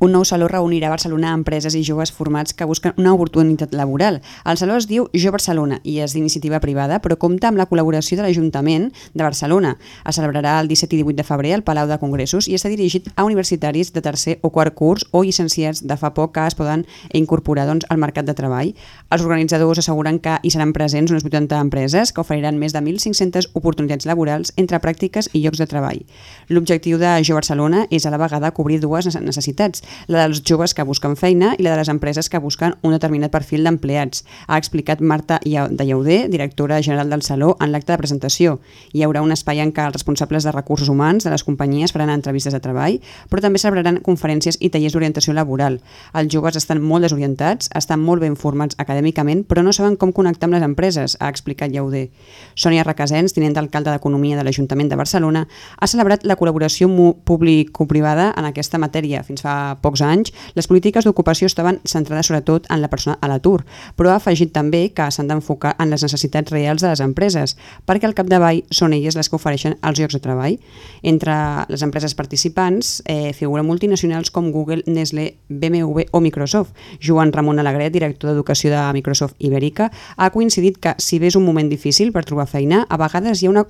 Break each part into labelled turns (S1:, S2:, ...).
S1: Un nou saló reunirà a Barcelona empreses i joves formats que busquen una oportunitat laboral. El saló es diu Jo Barcelona i és d'iniciativa privada, però compta amb la col·laboració de l'Ajuntament de Barcelona. Es celebrarà el 17 i 18 de febrer al Palau de Congressos i està dirigit a universitaris de tercer o quart curs o llicenciats de fa poc que es poden incorporar doncs, al mercat de treball. Els organitzadors asseguren que hi seran presents unes 80 empreses que oferiran més de 1.500 oportunitats laborals entre pràctiques i llocs de treball. L'objectiu de Jo Barcelona és a la vegada cobrir dues necessitats, la dels joves que busquen feina i la de les empreses que busquen un determinat perfil d'empleats, ha explicat Marta de Llauder, directora general del Saló, en l'acte de presentació. Hi haurà un espai en què els responsables de recursos humans de les companyies faran entrevistes de treball, però també celebraran conferències i tallers d'orientació laboral. Els joves estan molt desorientats, estan molt ben formats acadèmicament, però no saben com connectar amb les empreses, ha explicat Llauder. Sònia Requesens, tinent d'alcalde d'Economia de l'Ajuntament de Barcelona, ha celebrat la col·laboració públic-privada en aquesta matèria. Fins fa pocs anys, les polítiques d'ocupació estaven centrades sobretot en la persona a l'atur, però ha afegit també que s'han d'enfocar en les necessitats reals de les empreses, perquè al capdavall són elles les que ofereixen els llocs de treball. Entre les empreses participants eh, figuren multinacionals com Google, Nestlé, BMW o Microsoft. Joan Ramon Alegret, director d'Educació de Microsoft Ibèrica, ha coincidit que, si bé és un moment difícil per trobar feina, a vegades hi ha una,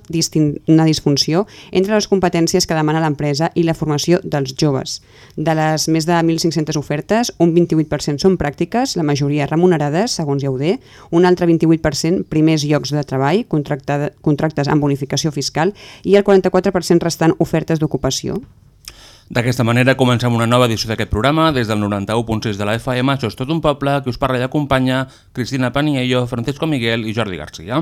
S1: una disfunció entre les competències que demana l'empresa i la formació dels joves. De les més de 1.500 ofertes, un 28% són pràctiques, la majoria remunerades, segons Llauder, un altre 28% primers llocs de treball, contractes amb bonificació fiscal i el 44% restant ofertes d'ocupació.
S2: D'aquesta manera comencem una nova edició d'aquest programa des del 91.6 de la FM. Això és tot un poble, que us parla i acompanya Cristina Paniello, Francisco Miguel i Jordi Garcia.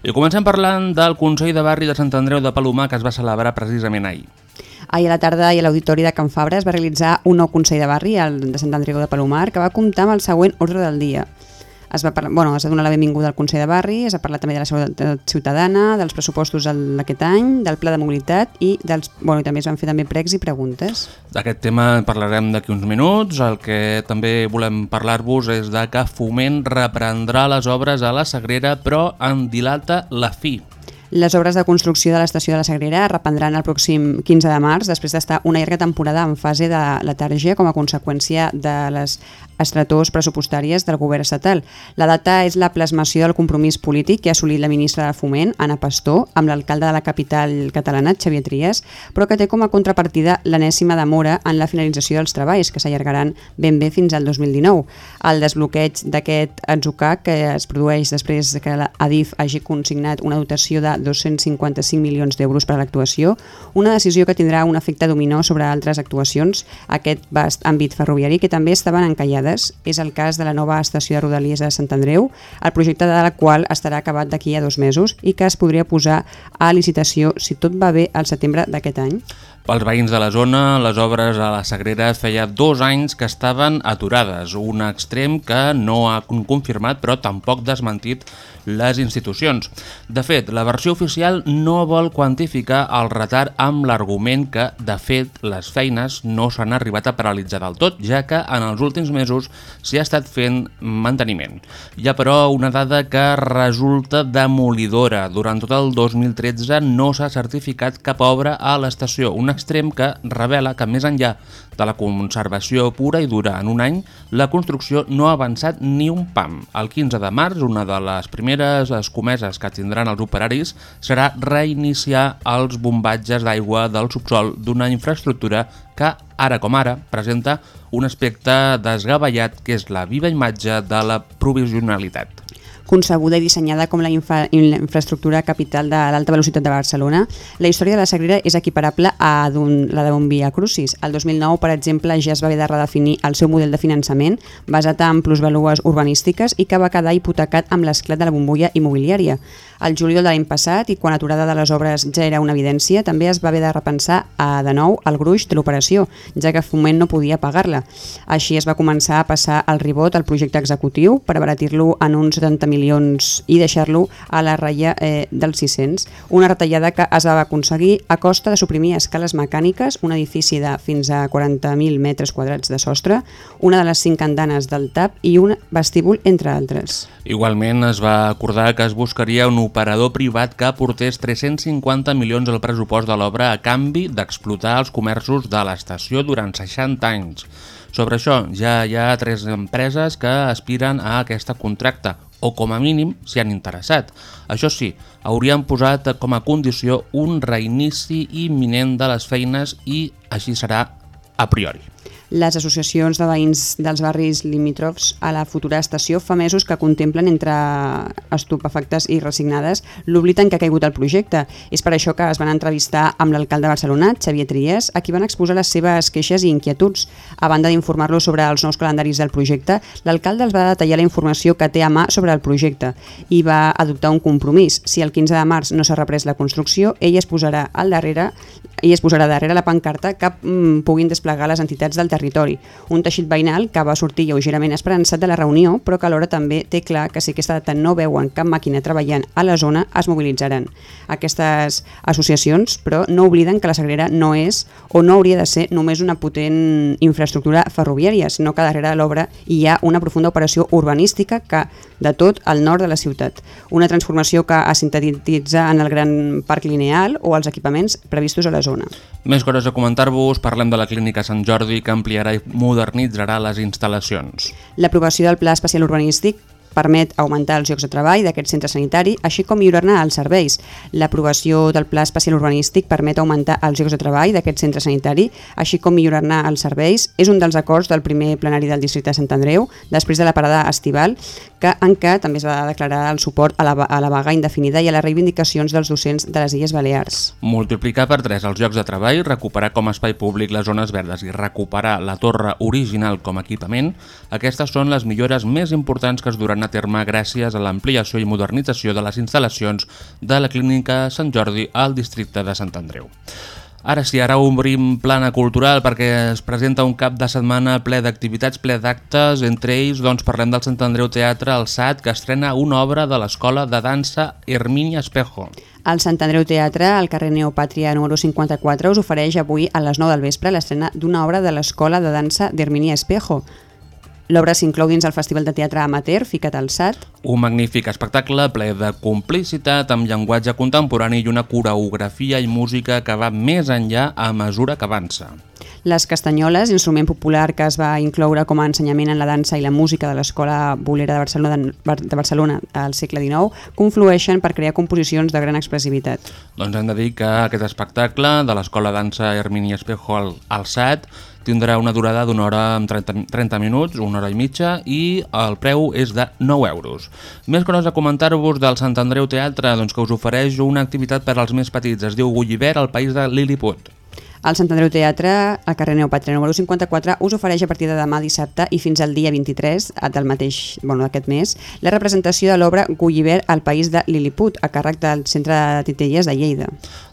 S2: I comencem parlant del Consell de Barri de Sant Andreu de Palomar que es va celebrar precisament ahir.
S1: Ahir a la tarda i a l'Auditori de Can Fabra es va realitzar un nou Consell de Barri, de Sant Andreu de Palomar, que va comptar amb el següent ordre del dia. Es va, parlar, bueno, es va donar la benvinguda al Consell de Barri, es va parlar també de la seguretat ciutadana, dels pressupostos d'aquest any, del pla de mobilitat i, dels, bueno, i també es van fer també pregs i preguntes.
S2: D'aquest tema en parlarem d'aquí uns minuts. El que també volem parlar-vos és de que Foment reprendrà les obres a la Sagrera però en dilata la fi.
S1: Les obres de construcció de l'estació de la Sagrera reprendran el pròxim 15 de març, després d'estar una llarga temporada en fase de letargia com a conseqüència de les estretors pressupostàries del govern estatal. La data és la plasmació del compromís polític que ha assolit la ministra de Foment, Anna Pastor, amb l'alcalde de la capital catalana, Xavier Trias, però que té com a contrapartida l'enèsima demora en la finalització dels treballs, que s'allargaran ben bé fins al 2019. El desbloqueig d'aquest atzucac, que es produeix després que l'ADIF hagi consignat una dotació de 255 milions d'euros per a l'actuació, una decisió que tindrà un efecte dominó sobre altres actuacions aquest vast àmbit ferroviari que també estaven encallades. És el cas de la nova estació de Rodalies de Sant Andreu, el projecte de la qual estarà acabat d'aquí a dos mesos i que es podria posar a licitació, si tot va bé, al setembre d'aquest any.
S2: Pels veïns de la zona, les obres a la Sagrera feia dos anys que estaven aturades, un extrem que no ha confirmat però tampoc desmentit les institucions. De fet, la versió oficial no vol quantificar el retard amb l'argument que, de fet, les feines no s'han arribat a paralitzar del tot, ja que en els últims mesos s'hi ha estat fent manteniment. Hi ha, però, una dada que resulta demolidora. Durant tot el 2013 no s'ha certificat cap obra a l'estació, un extrem que revela que més enllà de la conservació pura i dura en un any, la construcció no ha avançat ni un pam. El 15 de març, una de les primeres escomeses que tindran els operaris serà reiniciar els bombatges d'aigua del subsol d'una infraestructura que, ara com ara, presenta un aspecte desgavellat que és la viva imatge de la provisionalitat
S1: concebuda i dissenyada com la, infra, infraestructura capital de l'alta velocitat de Barcelona, la història de la Sagrera és equiparable a la d'un Via Crucis. El 2009, per exemple, ja es va haver de redefinir el seu model de finançament basat en plusvalues urbanístiques i que va quedar hipotecat amb l'esclat de la bombolla immobiliària. El juliol de l'any passat, i quan l'aturada de les obres ja era una evidència, també es va haver de repensar a, de nou el gruix de l'operació, ja que Foment no podia pagar-la. Així es va començar a passar el ribot al projecte executiu per abaratir-lo en uns 70 milions i deixar-lo a la ratlla eh, dels 600. Una retallada que es va aconseguir a costa de suprimir escales mecàniques, un edifici de fins a 40.000 metres quadrats de sostre, una de les cinc andanes del TAP i un vestíbul, entre altres.
S2: Igualment es va acordar que es buscaria un operador privat que aportés 350 milions al pressupost de l'obra a canvi d'explotar els comerços de l'estació durant 60 anys. Sobre això ja hi ha tres empreses que aspiren a aquesta contracta, o com a mínim s'hi han interessat. Això sí, haurien posat com a condició un reinici imminent de les feines i així serà a priori.
S1: Les associacions de veïns dels barris limítrofs a la futura estació fa mesos que contemplen entre estupefactes i resignades l'oblit en què ha caigut el projecte. És per això que es van entrevistar amb l'alcalde de Barcelona, Xavier Trias, a qui van exposar les seves queixes i inquietuds. A banda d'informar-lo sobre els nous calendaris del projecte, l'alcalde els va detallar la informació que té a mà sobre el projecte i va adoptar un compromís. Si el 15 de març no s'ha reprès la construcció, ell es posarà al darrere i es posarà darrere la pancarta que mm, puguin desplegar les entitats del territori. Un teixit veïnal que va sortir lleugerament esperançat de la reunió, però que alhora també té clar que si aquesta data no veuen cap màquina treballant a la zona, es mobilitzaran. Aquestes associacions, però, no obliden que la Sagrera no és o no hauria de ser només una potent infraestructura ferroviària, sinó que darrere de l'obra hi ha una profunda operació urbanística que de tot al nord de la ciutat. Una transformació que es sintetitza en el gran parc lineal o els equipaments previstos a la zona.
S2: Més coses a comentar-vos, parlem de la Clínica Sant Jordi que ampliarà i modernitzarà les instal·lacions.
S1: L'aprovació del Pla Especial Urbanístic permet augmentar els llocs de treball d'aquest centre sanitari, així com millorar-ne els serveis. L'aprovació del Pla Especial Urbanístic permet augmentar els llocs de treball d'aquest centre sanitari, així com millorar-ne els serveis. És un dels acords del primer plenari del districte de Sant Andreu, després de la parada estival, que en què també es va declarar el suport a la, a la vaga indefinida i a les reivindicacions dels docents de les Illes Balears.
S2: Multiplicar per 3 els llocs de treball, recuperar com a espai públic les zones verdes i recuperar la torre original com a equipament, aquestes són les millores més importants que es duran a terme gràcies a l'ampliació i modernització de les instal·lacions de la Clínica Sant Jordi al districte de Sant Andreu. Ara sí, ara obrim plana cultural perquè es presenta un cap de setmana ple d'activitats, ple d'actes. Entre ells doncs, parlem del Sant Andreu Teatre, el SAT, que estrena una obra de l'Escola de Dansa Hermínia Espejo.
S1: El Sant Andreu Teatre, al carrer Neopàtria número 54, us ofereix avui a les 9 del vespre l'estrena d'una obra de l'Escola de Dansa d'Hermínia Espejo. L'obra s'inclou dins el Festival de Teatre Amateur, Ficat al SAT.
S2: Un magnífic espectacle ple de complicitat amb llenguatge contemporani i una coreografia i música que va més enllà a mesura que avança.
S1: Les castanyoles, instrument popular que es va incloure com a ensenyament en la dansa i la música de l'Escola Bolera de Barcelona, de Barcelona al segle XIX, conflueixen per crear composicions de gran expressivitat.
S2: Doncs hem de dir que aquest espectacle de l'Escola Dansa Hermini Espejo al, al SAT tindrà una durada d'una hora amb 30, 30 minuts, una hora i mitja, i el preu és de 9 euros. Més coses a comentar-vos del Sant Andreu Teatre, doncs que us ofereix una activitat per als més petits. Es diu Gulliver, al país de Lilliput.
S1: El Sant Andreu Teatre, al carrer Neopàtria número 54, us ofereix a partir de demà dissabte i fins al dia 23 del mateix, bueno, d'aquest mes, la representació de l'obra Gulliver al país de Lilliput, a càrrec del Centre de Titelles de Lleida.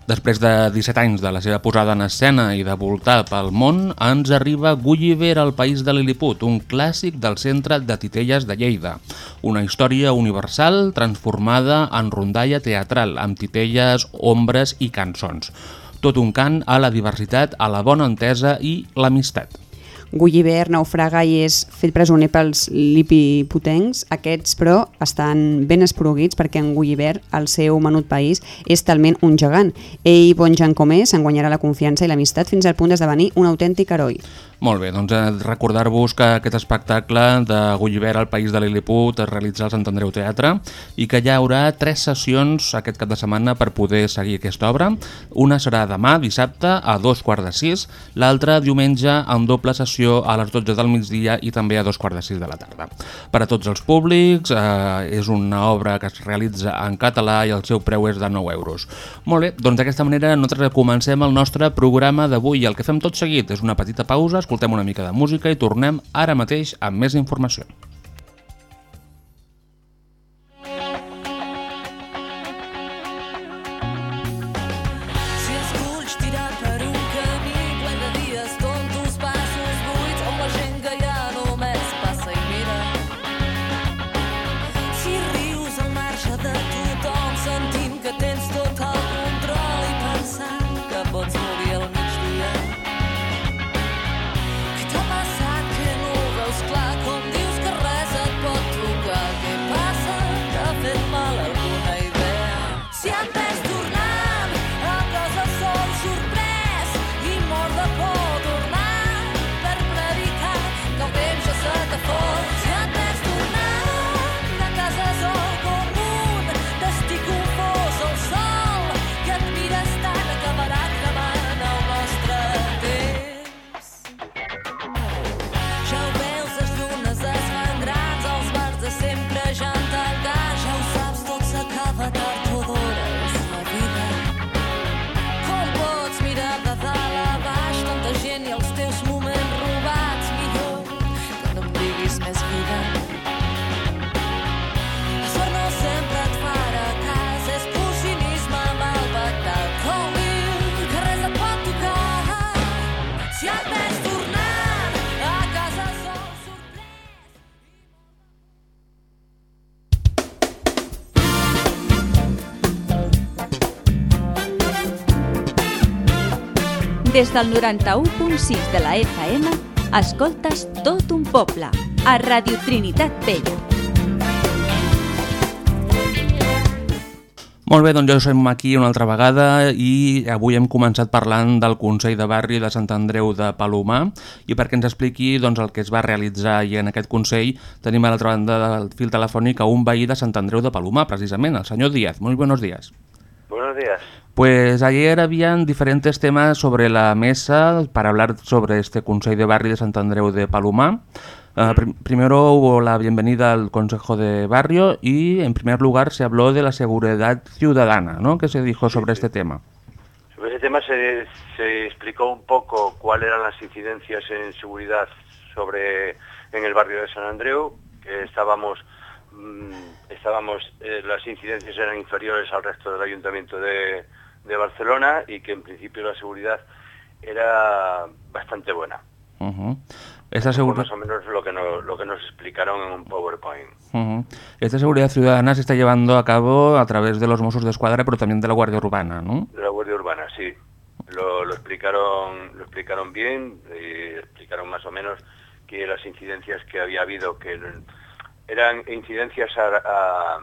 S2: Després de 17 anys de la seva posada en escena i de voltar pel món, ens arriba Gulliver al país de Lilliput, un clàssic del centre de Titelles de Lleida. Una història universal transformada en rondalla teatral, amb titelles, ombres i cançons tot un cant a la diversitat, a la bona entesa i l'amistat.
S1: Gulliver naufraga i és fet presoner pels lipiputencs. Aquests, però, estan ben esporuguits perquè en Gulliver, el seu menut país, és talment un gegant. Ell, bon gent com és, s'enguanyarà la confiança i l'amistat fins al punt d'esdevenir un autèntic heroi.
S2: Molt bé, doncs eh, recordar-vos que aquest espectacle de Gulliver al País de Lilliput es realitza al Sant Andreu Teatre i que hi haurà tres sessions aquest cap de setmana per poder seguir aquesta obra. Una serà demà, dissabte, a dos quarts de sis, l'altra diumenge en doble sessió a les 12 del migdia i també a dos quarts de sis de la tarda. Per a tots els públics, eh, és una obra que es realitza en català i el seu preu és de 9 euros. Molt bé, doncs d'aquesta manera nosaltres comencem el nostre programa d'avui. El que fem tot seguit és una petita pausa, escoltem una mica de música i tornem ara mateix amb més informació.
S3: Des del 91.6 de la FM, escoltes tot un poble, a Radio Trinitat Vella.
S2: Molt bé, doncs ja som aquí una altra vegada i avui hem començat parlant del Consell de Barri de Sant Andreu de Palomar i perquè ens expliqui doncs, el que es va realitzar i en aquest Consell tenim a l'altra banda del fil telefònic a un veí de Sant Andreu de Palomar, precisament, el senyor Díaz. Muy buenos días.
S4: Buenos días.
S2: Pues ayer habían diferentes temas sobre la mesa para hablar sobre este Consejo de Barrio de Sant Andreu de Palomar. Uh, prim primero hubo la bienvenida al Consejo de Barrio y en primer lugar se habló de la seguridad ciudadana, ¿no? ¿Qué se dijo sobre este tema?
S4: Sobre ese tema se, se explicó un poco cuáles eran las incidencias en seguridad sobre en el barrio de San Andreu, que estábamos mm, estábamos eh, las incidencias eran inferiores al resto del ayuntamiento de, de Barcelona y que en principio la seguridad era bastante buena.
S2: Uh -huh. Esta seguridad...
S4: más o menos lo que nos, lo que nos explicaron en un PowerPoint.
S2: Esta seguridad ciudadana se está llevando a cabo a través de los Mossos de Escuadra, pero también de la Guardia Urbana, ¿no?
S4: De la Guardia Urbana, sí. Lo, lo explicaron lo explicaron bien, y explicaron más o menos que las incidencias que había habido, que eran incidencias a- a-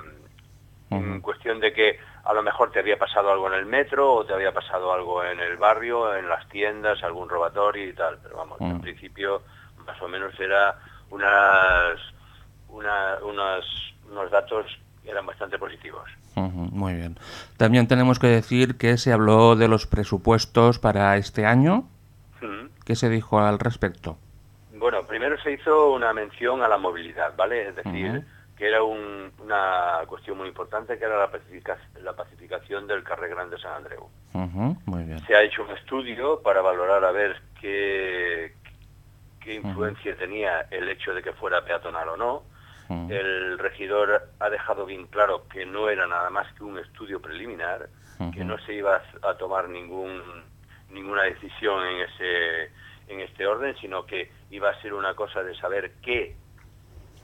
S4: en cuestión de que a lo mejor te había pasado algo en el metro o te había pasado algo en el barrio, en las tiendas, algún robatorio y tal. Pero vamos, en principio más o menos era unas, una- unas, unos datos que eran bastante positivos.
S2: Muy bien. También tenemos que decir que se habló de los presupuestos para este año. ¿Qué se dijo al respecto?
S4: Primero se hizo una mención a la movilidad, ¿vale? Es decir, que era un- una cuestión muy importante, que era la, pacifica- la pacificación del Carrer Grande San Andreu.
S2: Ujú, Muy bien.
S4: Se ha hecho un estudio para valorar a ver qué, qué influencia tenía el hecho de que fuera peatonal o no. El regidor ha dejado bien claro que no era nada más que un estudio preliminar, que no se iba a, a tomar ningún, ninguna decisión en ese en este orden, sino que iba a ser una cosa de saber qué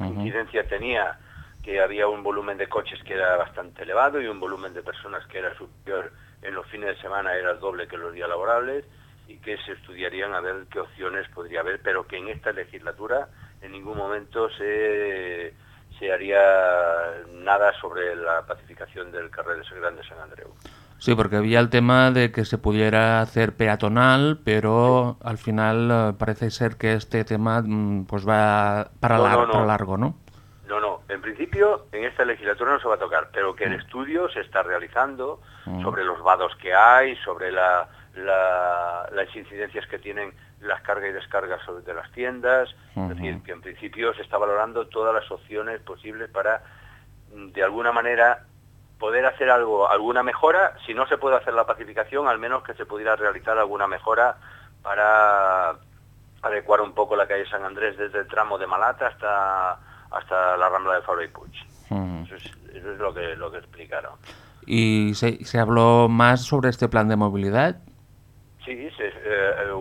S4: incidencia tenía que había un volumen de coches que era bastante elevado y un volumen de personas que era superior en los fines de semana era el doble que los días laborables y que se estudiarían a ver qué opciones podría haber, pero que en esta legislatura en ningún momento se, se haría nada sobre la pacificación del carrer de Gran de San Andreu.
S2: Sí, porque había el tema de que se pudiera hacer peatonal, pero al final eh, parece ser que este tema mm, pues va para,
S4: No,
S2: lar-
S4: no, no.
S2: para largo, ¿no?
S4: No, no, en principio en esta legislatura no se va a tocar, pero que el estudio se está realizando
S2: Mm.
S4: sobre los vados que hay, sobre la, la- las incidencias que tienen las cargas y descargas sobre de las tiendas, es decir, que en principio se está valorando todas las opciones posibles para, mm, de alguna manera, poder hacer algo, alguna mejora, si no se puede hacer la pacificación, al menos que se pudiera realizar alguna mejora para adecuar un poco la calle San Andrés desde el tramo de Malata hasta hasta la Rambla de Fabra y Puig.
S2: Ujú.
S4: Eso es, eso es lo que lo que explicaron.
S2: ¿Y se, se habló más sobre este plan de movilidad?
S4: Sí, se-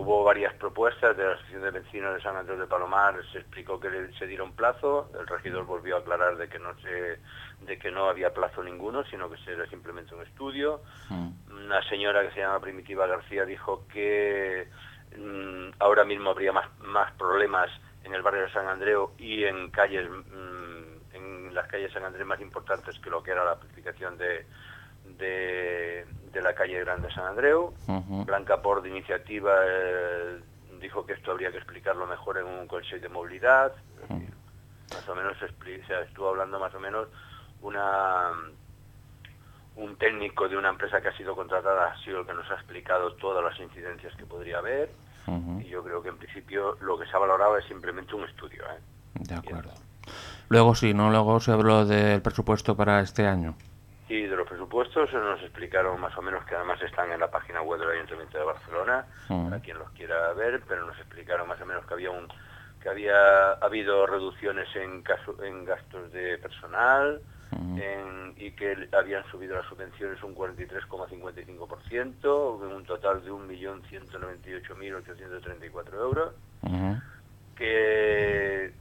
S4: hubo varias propuestas de la Asociación de Vecinos de San Andrés de Palomar, se explicó que se diera un plazo, el regidor volvió a aclarar de que no se, de que no había plazo ninguno, sino que era simplemente un estudio.
S2: Mm.
S4: Una señora que se llama Primitiva García dijo que mm, ahora mismo habría más, más problemas en el barrio de San Andreu y en calles mm, en las calles San Andrés más importantes que lo que era la aplicación de, de, de la calle Grande San Andreu. Blanca Por de iniciativa eh, dijo que esto habría que explicarlo mejor en un consejo de movilidad. Más o menos se, expli- se estuvo hablando más o menos una un técnico de una empresa que ha sido contratada ha sido el que nos ha explicado todas las incidencias que podría haber y yo creo que en principio lo que se ha valorado es simplemente un estudio. ¿eh?
S2: De acuerdo. Luego sí, ¿no? Luego se habló del presupuesto para este año.
S4: Y de los presupuestos nos explicaron más o menos que además están en la página web del Ayuntamiento de Barcelona,
S2: Mm.
S4: para quien los quiera ver, pero nos explicaron más o menos que había un que había habido reducciones en caso, en gastos de personal
S2: Mm.
S4: en- y que habían subido las subvenciones un 43,55%, en un total de 1.198.834 euros
S2: Ujú.
S4: que,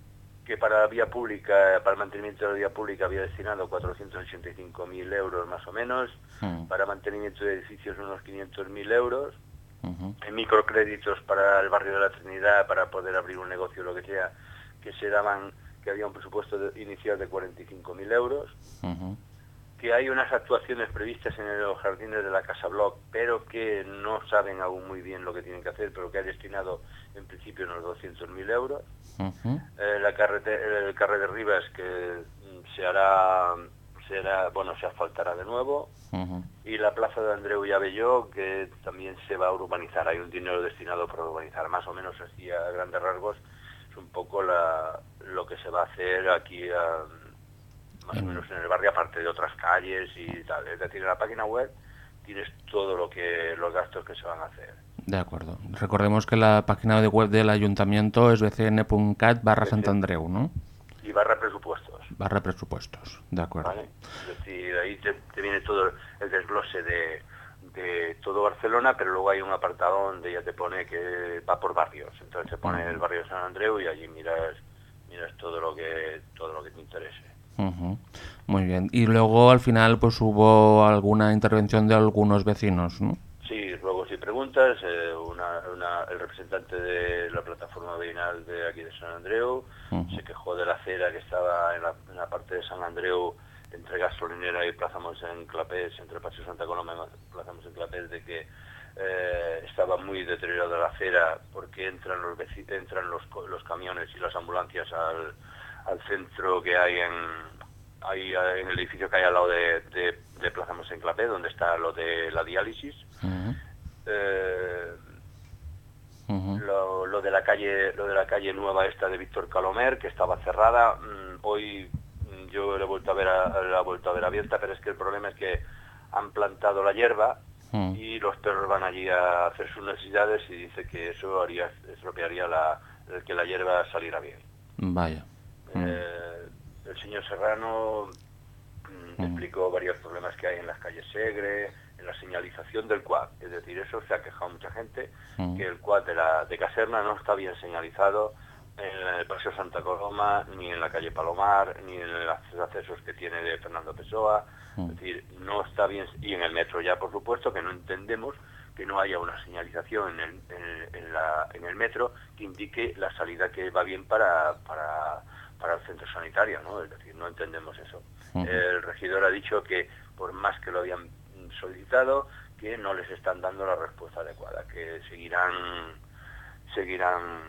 S4: que para la vía pública, para el mantenimiento de la vía pública había destinado 485.000 euros más o menos,
S2: Mm.
S4: para mantenimiento de edificios unos 500.000 euros, en microcréditos para el barrio de la Trinidad, para poder abrir un negocio lo que sea, que se daban, que había un presupuesto de- inicial de 45.000 euros. Que hay unas actuaciones previstas en los jardines de la Casa Bloc, pero que no saben aún muy bien lo que tienen que hacer, pero que ha destinado en principio unos 200.000 euros.
S2: Ujú.
S4: Eh, la carrete- el carrer de Rivas que mm, se hará, se hará, bueno, se asfaltará de nuevo y la plaza de Andreu y Abelló que también se va a urbanizar. Hay un dinero destinado para urbanizar, más o menos así a grandes rasgos es un poco la, lo que se va a hacer aquí a- más o
S2: En-
S4: menos en el barrio aparte de otras calles y tal. Es decir, en la página web tienes todo lo que los gastos que se van a hacer.
S2: De acuerdo. Recordemos que la página de web del ayuntamiento es bcn.cat barra Santandreu, ¿no?
S4: Y barra presupuestos.
S2: Barra presupuestos. De acuerdo.
S4: ¿vale? Es decir, ahí te, te viene todo el desglose de, de todo Barcelona, pero luego hay un apartado donde ya te pone que va por barrios. Entonces te pone el barrio de San Andreu y allí miras miras todo lo que todo lo que te interese.
S2: Ujú. Muy bien. Y luego al final pues hubo alguna intervención de algunos vecinos, ¿no?
S4: Sí, luego si preguntas, eh, una- una- el representante de la plataforma vecinal de aquí de San Andreu se quejó de la acera que estaba en la, en la parte de San Andreu entre gasolinera y Plaza en Clapés, entre Paseo Santa Coloma y Plaza en Clapés, de que eh, estaba muy deteriorada la acera porque entran los entran los, los camiones y las ambulancias al, al centro que hay en eh, en el edificio que hay al lado de, de, de Plaza en Clapés, donde está lo de la diálisis. Eh, lo, lo de la calle lo de la calle nueva esta de Víctor Calomer que estaba cerrada mm, hoy mm, yo la he vuelto a ver a- la he vuelto a ver abierta pero es que el problema es que han plantado la hierba
S2: Mm.
S4: y los perros van allí a hacer sus necesidades y dice que eso haría estropearía la el que la hierba saliera bien
S2: Vaya. Mm.
S4: eh, el señor Serrano mm,
S2: Mm.
S4: explicó varios problemas que hay en las calles Segre, en la señalización del quad. Es decir, eso se ha quejado mucha gente, que el quad de, la, de Caserna no está bien señalizado en el Paseo Santa Coloma, ni en la calle Palomar, ni en los accesos que tiene de Fernando Pessoa. Es decir, no está bien, y en el metro ya, por supuesto, que no entendemos que no haya una señalización en el, en, en la- en el metro que indique la salida que va bien para, para, para el centro sanitario, ¿no? Es decir, no entendemos eso. El regidor ha dicho que por más que lo habían solicitado, que no les están dando la respuesta adecuada, que seguirán seguirán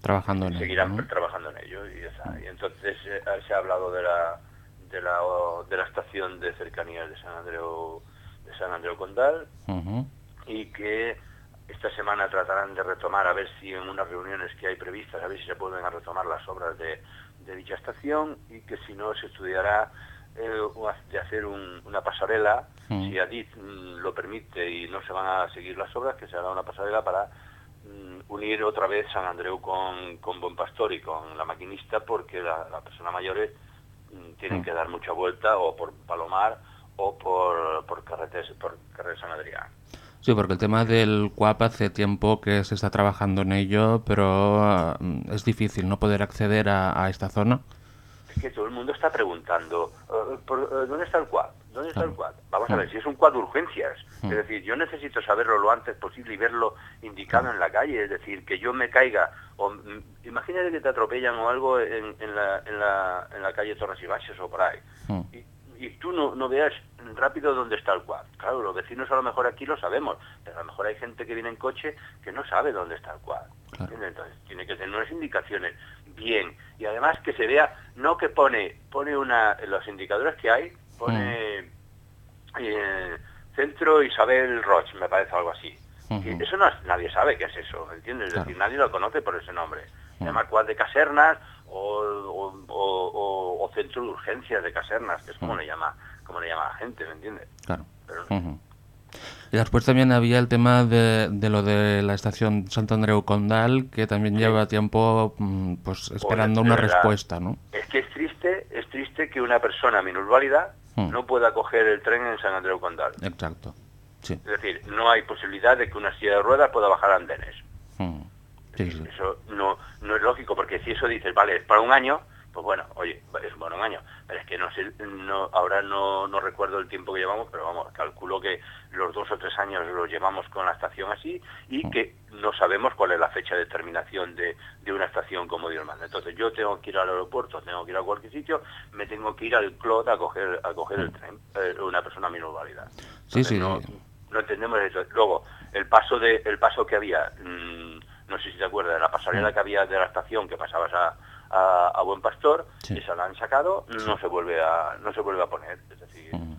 S2: Trabajando en ello,
S4: seguirán
S2: ¿no?
S4: trabajando en ello y, entonces eh, se ha hablado de la de la de la estación de cercanías de San Andreu de San Andreu Condal
S2: Ujú.
S4: y que esta semana tratarán de retomar a ver si en unas reuniones que hay previstas a ver si se vuelven a retomar las obras de, de dicha estación y que si no se estudiará eh, de hacer un- una pasarela
S2: Mm.
S4: si Adif mm, lo permite y no se van a seguir las obras que se hará una pasarela para mm, unir otra vez San Andreu con, con Buen Pastor y con la maquinista porque la, la persona mayores mm, tienen
S2: Mm.
S4: que dar mucha vuelta o por Palomar o por, por, carretes, por carrer San Adrián.
S2: Sí, porque el tema del CUAP hace tiempo que se está trabajando en ello, pero mm, es difícil no poder acceder a, a esta zona.
S4: Es que todo el mundo está preguntando, eh, por, eh, ¿dónde está el quad? ¿Dónde está el? Vamos a ver, si es un quad de urgencias. Es decir, yo necesito saberlo lo antes posible y verlo indicado en la calle. Es decir, que yo me caiga, o mm, imagínate que te atropellan o algo en, en la, en, la, en la calle Torres y Baixes o por ahí.
S2: Mm.
S4: Y, y tú no, no veas rápido dónde está el quad. Claro, los vecinos a lo mejor aquí lo sabemos, pero a lo mejor hay gente que viene en coche que no sabe dónde está el quad.
S2: Claro.
S4: Entonces tiene que tener unas indicaciones bien y además que se vea, no que pone, pone una, los indicadores que hay, pone eh, Centro Isabel Roch, me parece algo así. Eso no nadie sabe qué es eso, ¿entiendes? Es decir, nadie lo conoce por ese nombre. Se
S2: Mm.
S4: llama quad de casernas o, o, o- o- o centro de urgencias de casernas, que es como
S2: Mm.
S4: le llama como le llama la gente, ¿me entiendes?
S2: Claro.
S4: Pero.
S2: Y después también había el tema de, de lo de la estación Sant Andreu Condal, que también lleva tiempo mm, pues esperando una respuesta, ¿no?
S4: Es que es triste, es triste que una persona minusválida
S2: Mm.
S4: no pueda coger el tren en San Andreu Condal.
S2: Exacto. Sí.
S4: Es decir, no hay posibilidad de que una silla de ruedas pueda bajar andenes.
S2: Sí, sí.
S4: Eso no, no es lógico, porque si eso dices, vale, es para un año, pues bueno, oye, es para un año. Pero es que no sé, no, ahora no, no recuerdo el tiempo que llevamos, pero vamos, calculo que los dos o tres años los llevamos con la estación así y que no sabemos cuál es la fecha de terminación de, de una estación como Dios manda. Entonces yo tengo que ir al aeropuerto, tengo que ir a cualquier sitio, me tengo que ir al CLOT a coger, a coger el tren, eh, una persona minusválida.
S2: Sí, sí.
S4: no, no entendemos eso. Luego, el paso de el paso que había, mm, no sé si te acuerdas, de la pasarela
S2: Mm.
S4: que había de la estación que pasabas a, a, a Buen Pastor,
S2: Sí.
S4: esa la han sacado, no se vuelve a no se vuelve a poner. Es decir,
S2: Mm.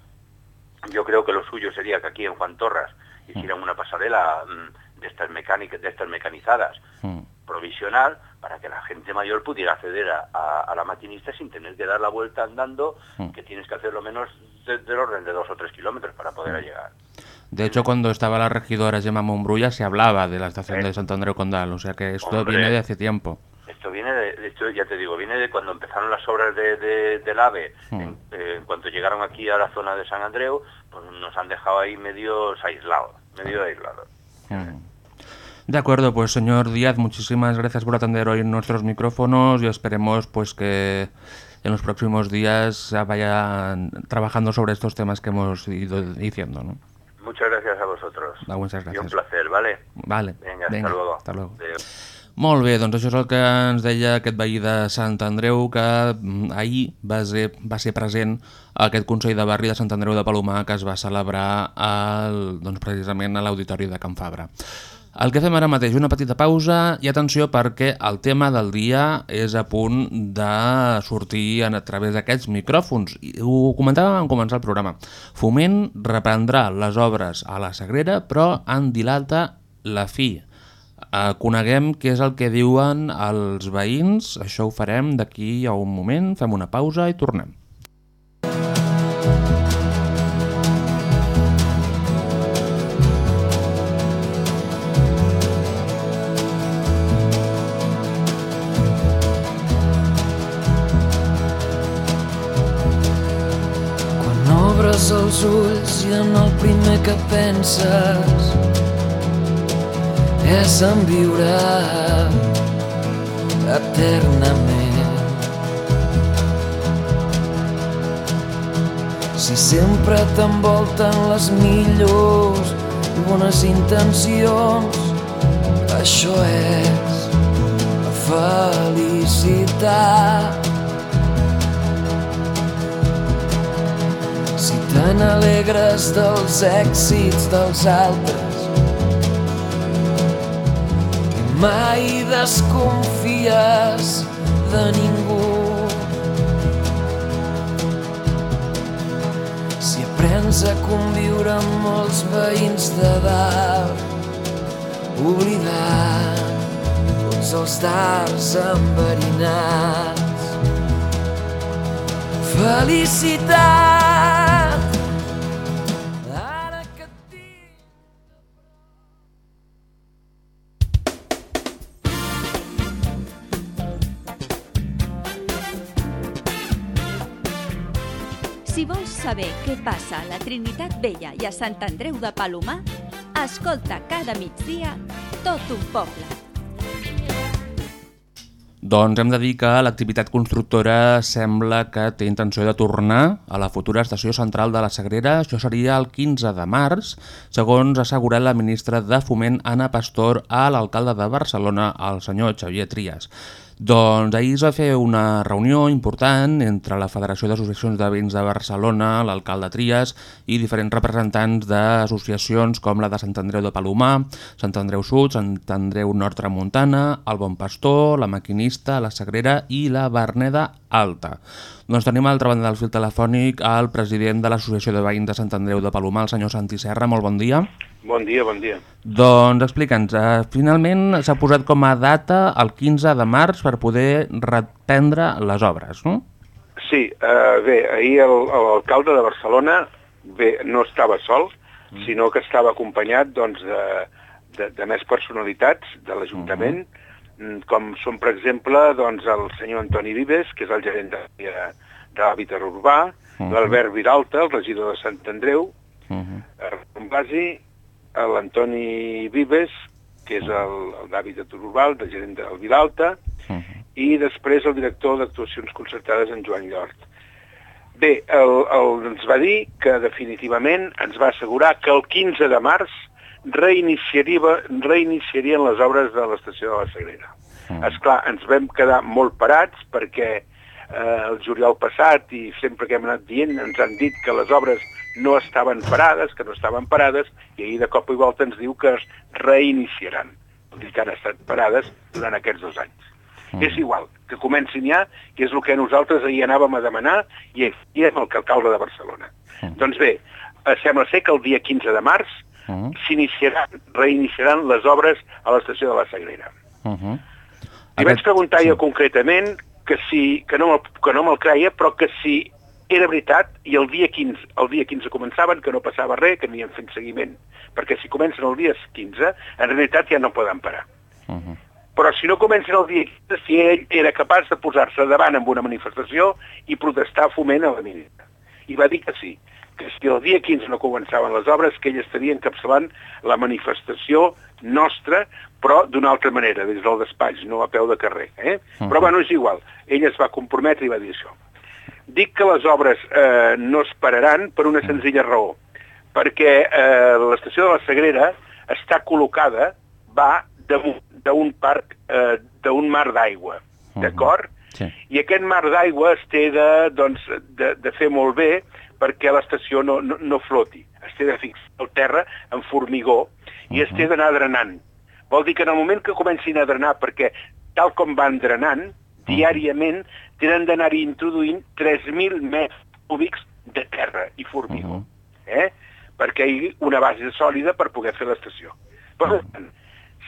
S4: yo creo que lo suyo sería que aquí en Juan Torras hicieran una pasarela mm, de estas mecánicas, de estas mecanizadas,
S2: Mm.
S4: provisional para que la gente mayor pudiera acceder a, a- a la maquinista sin tener que dar la vuelta andando,
S2: Mm.
S4: que tienes que hacer lo menos de- del orden de dos o tres kilómetros para poder
S2: Mm.
S4: llegar.
S2: De hecho, cuando estaba la regidora Gemma Mombrulla se hablaba de la estación
S4: Eh.
S2: de Sant Andreu Condal, o sea que esto
S4: Hombre.
S2: viene de hace tiempo.
S4: Esto viene de, de esto ya te digo, viene de cuando empezaron las obras de, de- del AVE,
S2: Mm.
S4: en, eh, en cuanto llegaron aquí a la zona de San Andreu, pues nos han dejado ahí medios aislados, medio aislados.
S2: Mm. De acuerdo, pues señor Díaz, muchísimas gracias por atender hoy nuestros micrófonos y esperemos pues que en los próximos días vayan trabajando sobre estos temas que hemos ido diciendo, ¿no?
S4: Muchas gracias a vosotros.
S2: Ah, muchas
S4: Y un
S2: gracias.
S4: placer, ¿vale?
S2: Vale,
S4: Venga, hasta luego.
S2: Hasta luego.
S4: Adéu.
S2: Molt bé, doncs això és el que ens deia aquest veí de Sant Andreu, que mm, ahir va ser, va ser present a aquest Consell de Barri de Sant Andreu de Palomar que es va celebrar al, doncs, precisament a l'Auditori de Can Fabra. El que fem ara mateix, una petita pausa i atenció perquè el tema del dia és a punt de sortir a través d'aquests micròfons. Ho comentàvem en començar el programa. Foment reprendrà les obres a la Sagrera, però en dilata la fi. Uh, coneguem què és el que diuen els veïns, això ho farem d'aquí a un moment, fem una pausa i tornem.
S5: I en el primer que penses és en viure eternament. Si sempre t'envolten les millors bones intencions. Això és la felicitat. Si te n'alegres dels èxits dels altres i mai desconfies de ningú. Si aprens a conviure amb molts veïns de dalt, oblidant tots els dards enverinats. Felicitat!
S3: Trinitat Vella i a Sant Andreu de Palomar, escolta cada migdia tot un poble.
S2: Doncs hem de dir que l'activitat constructora sembla que té intenció de tornar a la futura estació central de la Sagrera. Això seria el 15 de març, segons ha assegurat la ministra de Foment Anna Pastor a l'alcalde de Barcelona, el senyor Xavier Trias. Doncs ahir es va fer una reunió important entre la Federació d'Associacions de Veïns de Barcelona, l'alcalde Trias i diferents representants d'associacions com la de Sant Andreu de Palomar, Sant Andreu Sud, Sant Andreu Nord Tramuntana, el Bon Pastor, la Maquinista, la Sagrera i la Verneda Alta. Doncs tenim a l'altra banda del fil telefònic el president de l'Associació de Veïns de Sant Andreu de Palomar, el senyor Santi Serra. Molt bon dia.
S6: Bon dia, bon dia.
S2: Doncs explica'ns, eh, finalment s'ha posat com a data el 15 de març per poder reprendre les obres, no?
S6: Sí, eh, bé, ahir el- l'alcalde de Barcelona bé, no estava sol, sinó que estava acompanyat doncs, de, de, de més personalitats de l'Ajuntament, mm, com són, per exemple, doncs, el senyor Antoni Vives, que és el gerent de, de l'hàbitat urbà,
S2: Mhm.
S6: l'Albert Viralta, el regidor de Sant Andreu,
S2: Uh -huh.
S6: Ramon Blasi, l'Antoni Vives, que és el, el d'Hàbitat Urbà, el de gerent del Vilalta,
S2: Uh -huh.
S6: i després el director d'actuacions concertades, en Joan Llort. Bé, el, el, ens va dir que definitivament ens va assegurar que el 15 de març reiniciaria, reiniciarien les obres de l'estació de la Sagrera.
S2: Mm.
S6: És clar, ens vam quedar molt parats perquè eh, el juliol passat i sempre que hem anat dient ens han dit que les obres no estaven parades, que no estaven parades, i ahir de cop i volta ens diu que es reiniciaran. Vol dir que han estat parades durant aquests dos anys. Mm. És igual, que comencin ja, que és el que nosaltres ahir anàvem a demanar i amb el alcalde de Barcelona. Mm. Doncs bé, eh, sembla ser que el dia 15 de març
S2: -huh.
S6: s'iniciaran, reiniciaran les obres a l'estació de la Sagrera.
S2: Uh -huh.
S6: Li vaig preguntar jo concretament que, si, que, no me'l que no me'l creia, però que si era veritat i el dia 15, el dia 15 començaven, que no passava res, que anirien fent seguiment. Perquè si comencen el dia 15, en realitat ja no poden parar.
S2: Uh -huh.
S6: Però si no comencen el dia 15, si ell era capaç de posar-se davant amb una manifestació i protestar foment a la ministra. I va dir que sí, que si el dia 15 no començaven les obres, que ell estaria encapçalant la manifestació nostra, però d'una altra manera, des del despatx, no a peu de carrer. Eh?
S2: Mhm.
S6: Però bueno, és igual. Ell es va comprometre i va dir això. Dic que les obres eh, no es pararan per una senzilla raó, perquè eh, l'estació de la Sagrera està col·locada, va d'un parc, eh, d'un mar d'aigua,
S2: Mhm.
S6: d'acord?
S2: Sí.
S6: I aquest mar d'aigua es té de, doncs, de, de fer molt bé perquè l'estació no, no, no floti. Es té de fixar al terra en formigó i es té d'anar drenant. Vol dir que en el moment que comencin a drenar, perquè tal com van drenant, diàriament tenen d'anar-hi introduint 3.000 metres cúbics de terra i formigó. eh? Perquè hi hagi una base sòlida per poder fer l'estació. Per tant,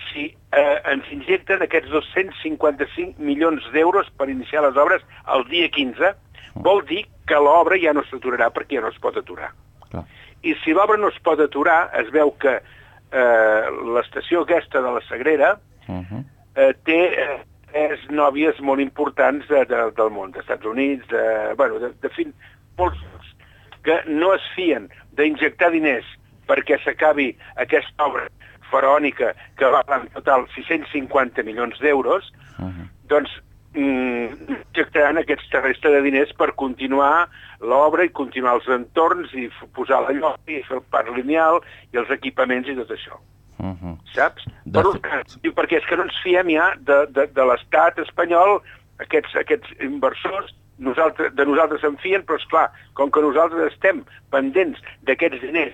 S6: si eh, ens injecten aquests 255 milions d'euros per iniciar les obres el dia 15, vol dir que l'obra ja no s'aturarà perquè ja no es pot aturar.
S2: Clar.
S6: I si l'obra no es pot aturar, es veu que eh, l'estació aquesta de la Sagrera
S2: Uh -huh.
S6: eh, té eh, tres nòvies molt importants de, de, del món, dels Estats Units, de, bueno, de, de fin, molts que no es fien d'injectar diners perquè s'acabi aquesta obra faraònica que val en total 650 milions d'euros,
S2: Uh -huh.
S6: doncs mm, injectaran aquesta resta de diners per continuar l'obra i continuar els entorns i posar la lloca i fer el parc lineal i els equipaments i tot això.
S2: Uh -huh.
S6: Saps?
S2: De
S6: Per,
S2: fet-
S6: diu, perquè és que no ens fiem ja de, de, de l'estat espanyol, aquests, aquests inversors, nosaltres, de nosaltres en fien, però és clar, com que nosaltres estem pendents d'aquests diners,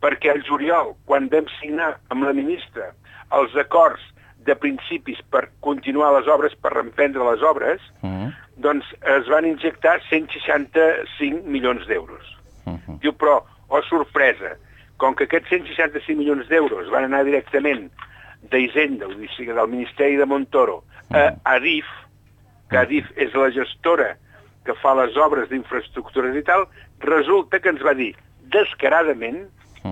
S6: perquè el juliol, quan vam signar amb la ministra els acords de principis per continuar les obres, per reemprendre les obres,
S2: Uh -huh.
S6: doncs es van injectar 165 milions d'euros.
S2: Uh -huh.
S6: Diu, però, oh sorpresa, com que aquests 165 milions d'euros van anar directament d'Hisenda, o sigui, del Ministeri de Montoro, a Adif, que Adif és la gestora que fa les obres d'infraestructures i tal, resulta que ens va dir descaradament,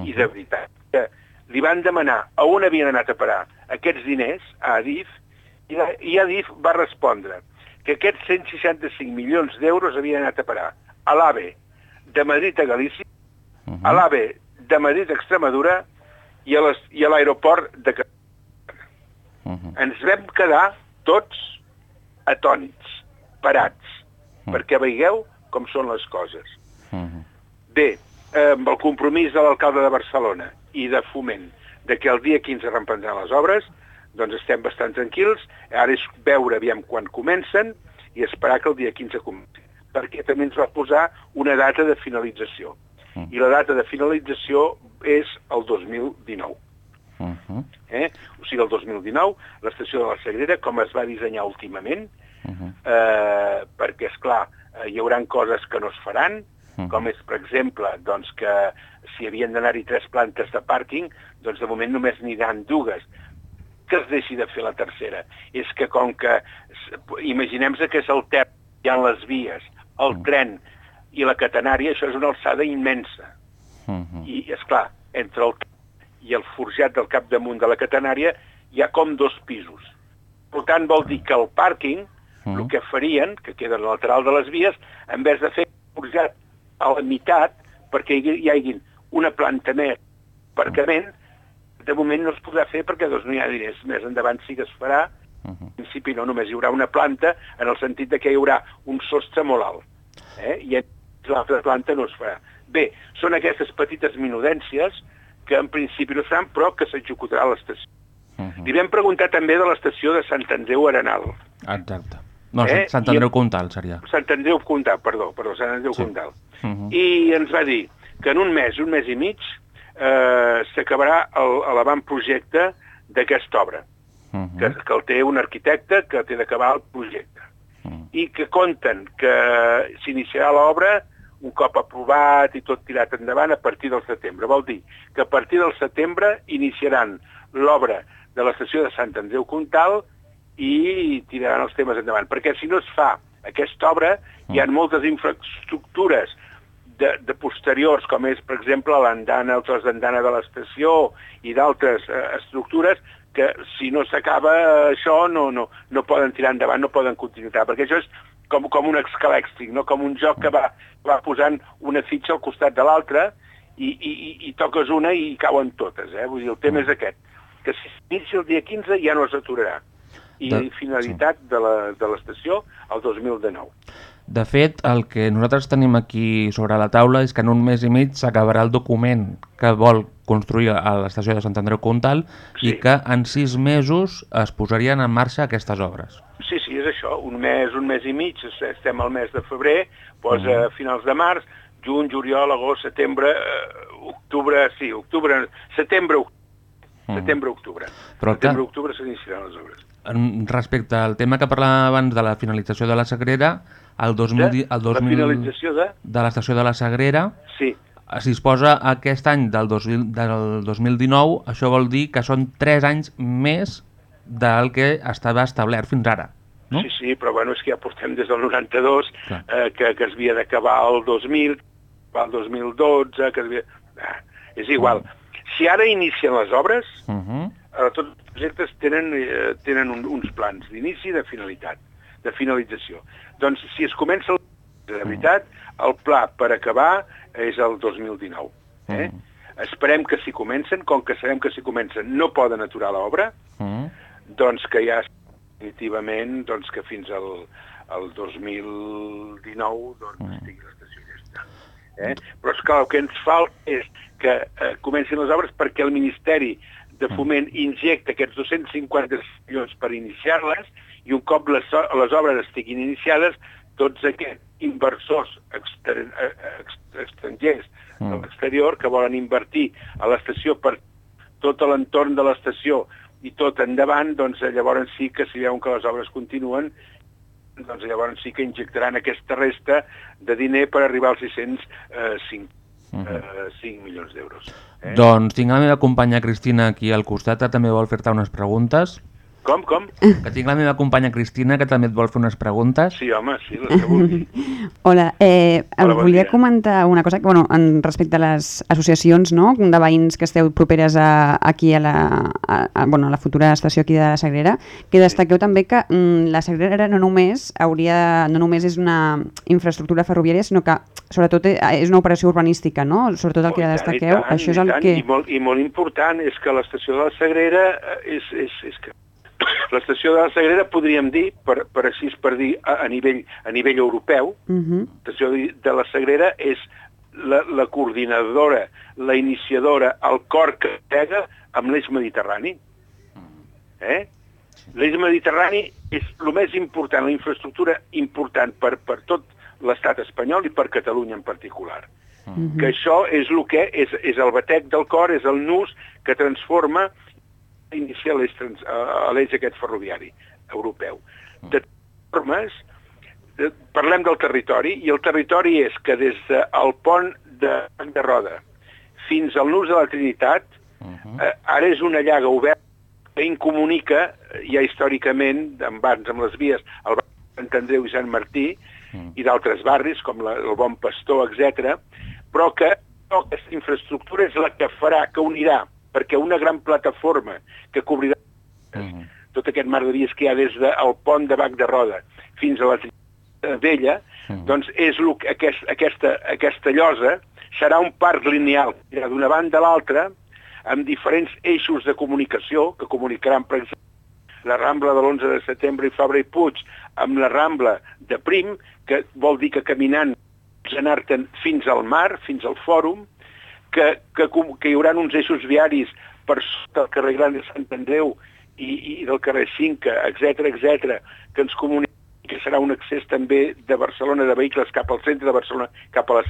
S6: i de veritat, que li van demanar a on havien anat a parar aquests diners, a Adif, i, i Adif va respondre que aquests 165 milions d'euros havien anat a parar a l'AVE de Madrid a Galícia, a l'AVE de Madrid a Extremadura i a l'aeroport de Catalunya.
S2: Uh -huh.
S6: Ens vam quedar tots atònits, parats, perquè veieu com són les coses.
S2: Uh -huh.
S6: Bé, eh, amb el compromís de l'alcalde de Barcelona i de Foment de que el dia 15 reemprendran les obres, doncs estem bastant tranquils. Ara és veure aviam quan comencen i esperar que el dia 15 comenci. Perquè també ens va posar una data de finalització. I la data de finalització és el 2019.
S2: Uh -huh.
S6: Eh? O sigui, el 2019, l'estació de la Sagrera, com es va dissenyar últimament,
S2: Uh -huh.
S6: eh, perquè, és clar, eh, hi haurà coses que no es faran,
S2: Mhm.
S6: com és, per exemple, doncs, que si havien d'anar-hi tres plantes de pàrquing, doncs de moment només n'hi dues. Que es deixi de fer la tercera? És que com que, imaginem-se que és el ter, hi ha les vies, el
S2: Mhm.
S6: tren i la catenària, això és una alçada immensa.
S2: Uh -huh.
S6: I, és clar, entre el i el forjat del capdamunt de la catenària hi ha com dos pisos. Per tant, vol dir que el pàrquing,
S2: Mhm.
S6: el que farien, que queda al lateral de les vies, en vez de fer forjat a la meitat, perquè hi, hagi una planta més aparcament, de moment no es podrà fer perquè doncs, no hi ha diners. Més endavant sí que es farà,
S2: Uh -huh.
S6: en principi no només hi haurà una planta, en el sentit de que hi haurà un sostre molt alt. Eh? I l'altra planta no es farà. Bé, són aquestes petites minudències que en principi no es faran, però que s'executarà a l'estació.
S2: Uh -huh.
S6: Li vam preguntar també de l'estació de Sant Andreu Arenal.
S2: Exacte. No,
S6: Eh?
S2: Sant Andreu Comtal seria.
S6: Sant Andreu Comtal, perdó, perdó, Sant Andreu
S2: Sí.
S6: Comtal.
S2: Uh -huh.
S6: I ens va dir que en un mes, un mes i mig, eh, s'acabarà l'avantprojecte d'aquesta obra,
S2: Uh -huh.
S6: que, que el té un arquitecte que té d'acabar el projecte.
S2: Mm.
S6: I que compten que s'iniciarà l'obra un cop aprovat i tot tirat endavant a partir del setembre. Vol dir que a partir del setembre iniciaran l'obra de l'estació de Sant Andreu Comtal i tiraran els temes endavant. Perquè si no es fa aquesta obra, hi ha moltes infraestructures de, de posteriors, com és, per exemple, l'andana, el tros d'andana de l'estació i d'altres eh, estructures, que si no s'acaba això no, no, no poden tirar endavant, no poden continuar, perquè això és com, com un escalèxtric, no? com un joc que va, va posant una fitxa al costat de l'altra i, i, i, i toques una i cauen totes. Eh? Vull dir, el tema és aquest, que si s'inicia el dia 15 ja no s'aturarà. I
S2: De-
S6: finalitat de la- de l'estació el 2019.
S2: De fet, el que nosaltres tenim aquí sobre la taula és que en un mes i mig s'acabarà el document que vol construir a l'estació de Sant Andreu Comtal
S6: Sí.
S2: i que en sis mesos es posarien en marxa aquestes obres.
S6: Sí, sí, és això, un mes, un mes i mig, es- estem al mes de febrer, doncs a finals de març, juny, juliol, agost, setembre, eh, octubre, sí, octubre, setembre, setembre, octubre.
S2: Però
S6: setembre,
S2: clar-
S6: octubre s'iniciaran les obres.
S2: En- Respecte al tema que parlàvem abans de la finalització de la Sagrera, el 2000,
S6: De,
S2: el
S6: La
S2: 2000
S6: finalització de...
S2: de l'estació de la Sagrera,
S6: Sí,
S2: es posa aquest any del, 2000, del 2019, això vol dir que són 3 anys més del que estava establert fins ara. No?
S6: sí, sí, però bueno, és que ja portem des del 92,
S2: Clar.
S6: eh, que, que es havia d'acabar el 2000, el 2012, que es havia... Ah, és igual. Si ara inicien les obres,
S2: Uh -huh.
S6: eh, tots els projectes tenen, eh, tenen un, uns plans d'inici i de finalitat, de finalització. Doncs si es comença el de veritat, el pla per acabar és el 2019. Eh? Esperem que si comencen, com que sabem que si comencen no poden aturar l'obra,
S2: Uh -huh.
S6: Doncs que ja definitivament doncs, que fins al, al 2019 doncs,
S2: Mm.
S6: estigui l'estació llesta. Eh? Però és clar, el que ens falta és que eh, comencin les obres perquè el Ministeri de Foment injecta aquests 250 milions per iniciar-les i un cop les, les obres estiguin iniciades, tots aquests inversors exter eh, estrangers
S2: Mm.
S6: de l'exterior que volen invertir a l'estació per tot l'entorn de l'estació i tot endavant, doncs llavors sí que si veuen que les obres continuen, doncs llavors sí que injectaran aquesta resta de diner per arribar als 605 eh, 5 milions d'euros. Eh?
S2: Doncs tinc la meva companya Cristina aquí al costat, també vol fer-te unes preguntes.
S6: Com, com?
S2: Que tinc la meva companya Cristina, que també et vol fer unes preguntes.
S6: Sí, home, sí, les que vulgui.
S1: Hola, eh,
S6: Hola, bon
S1: volia
S6: dia.
S1: comentar una cosa, que, bueno, en respecte a les associacions no? de veïns que esteu properes a, aquí a la, a, a, bueno, a la futura estació aquí de la Sagrera, que destaqueu també que mm, la Sagrera no només hauria, no només és una infraestructura ferroviària, sinó que sobretot eh, és una operació urbanística, no? Sobretot el que
S6: Oh,
S1: destaqueu,
S6: i tant,
S1: això és el
S6: tant,
S1: que...
S6: I molt, I molt important és que l'estació de la Sagrera eh, és, és, és que l'estació de la Sagrera podríem dir, per, per així per dir a, a, nivell, a nivell europeu,
S1: Uh -huh.
S6: l'estació de la Sagrera és la, la coordinadora, la iniciadora, el cor que pega amb l'eix mediterrani. Eh? L'eix mediterrani és el més important, la infraestructura important per, per tot l'estat espanyol i per Catalunya en particular. Que això és el que és, és el batec del cor, és el nus que transforma iniciar l'eix aquest ferroviari europeu. De totes formes, de- parlem del territori, i el territori és que des del pont de, de Roda fins al nus de la Trinitat, eh, ara és una llaga oberta que incomunica, eh, ja històricament, abans amb les vies, el barri de Sant Andreu i Sant Martí, i d'altres barris, com la, el Bon Pastor, etc, però que no, aquesta infraestructura és la que farà, que unirà, perquè una gran plataforma que cobrirà tot aquest mar de vies que hi ha des del pont de Bac de Roda fins a la Vella, doncs és lo, que- aquest, aquesta, aquesta llosa serà un parc lineal. D'una banda a l'altra amb diferents eixos de comunicació que comunicaran, per exemple, la Rambla de l'11 de setembre i Fabra i Puig amb la Rambla de Prim, que vol dir que caminant anar-te'n fins al mar, fins al fòrum, que, que, que hi haurà uns eixos viaris per sota del carrer Gran de Sant Andreu i, i del carrer Cinca, etc etc, que ens comuniquen que serà un accés també de Barcelona, de vehicles cap al centre de Barcelona, cap a la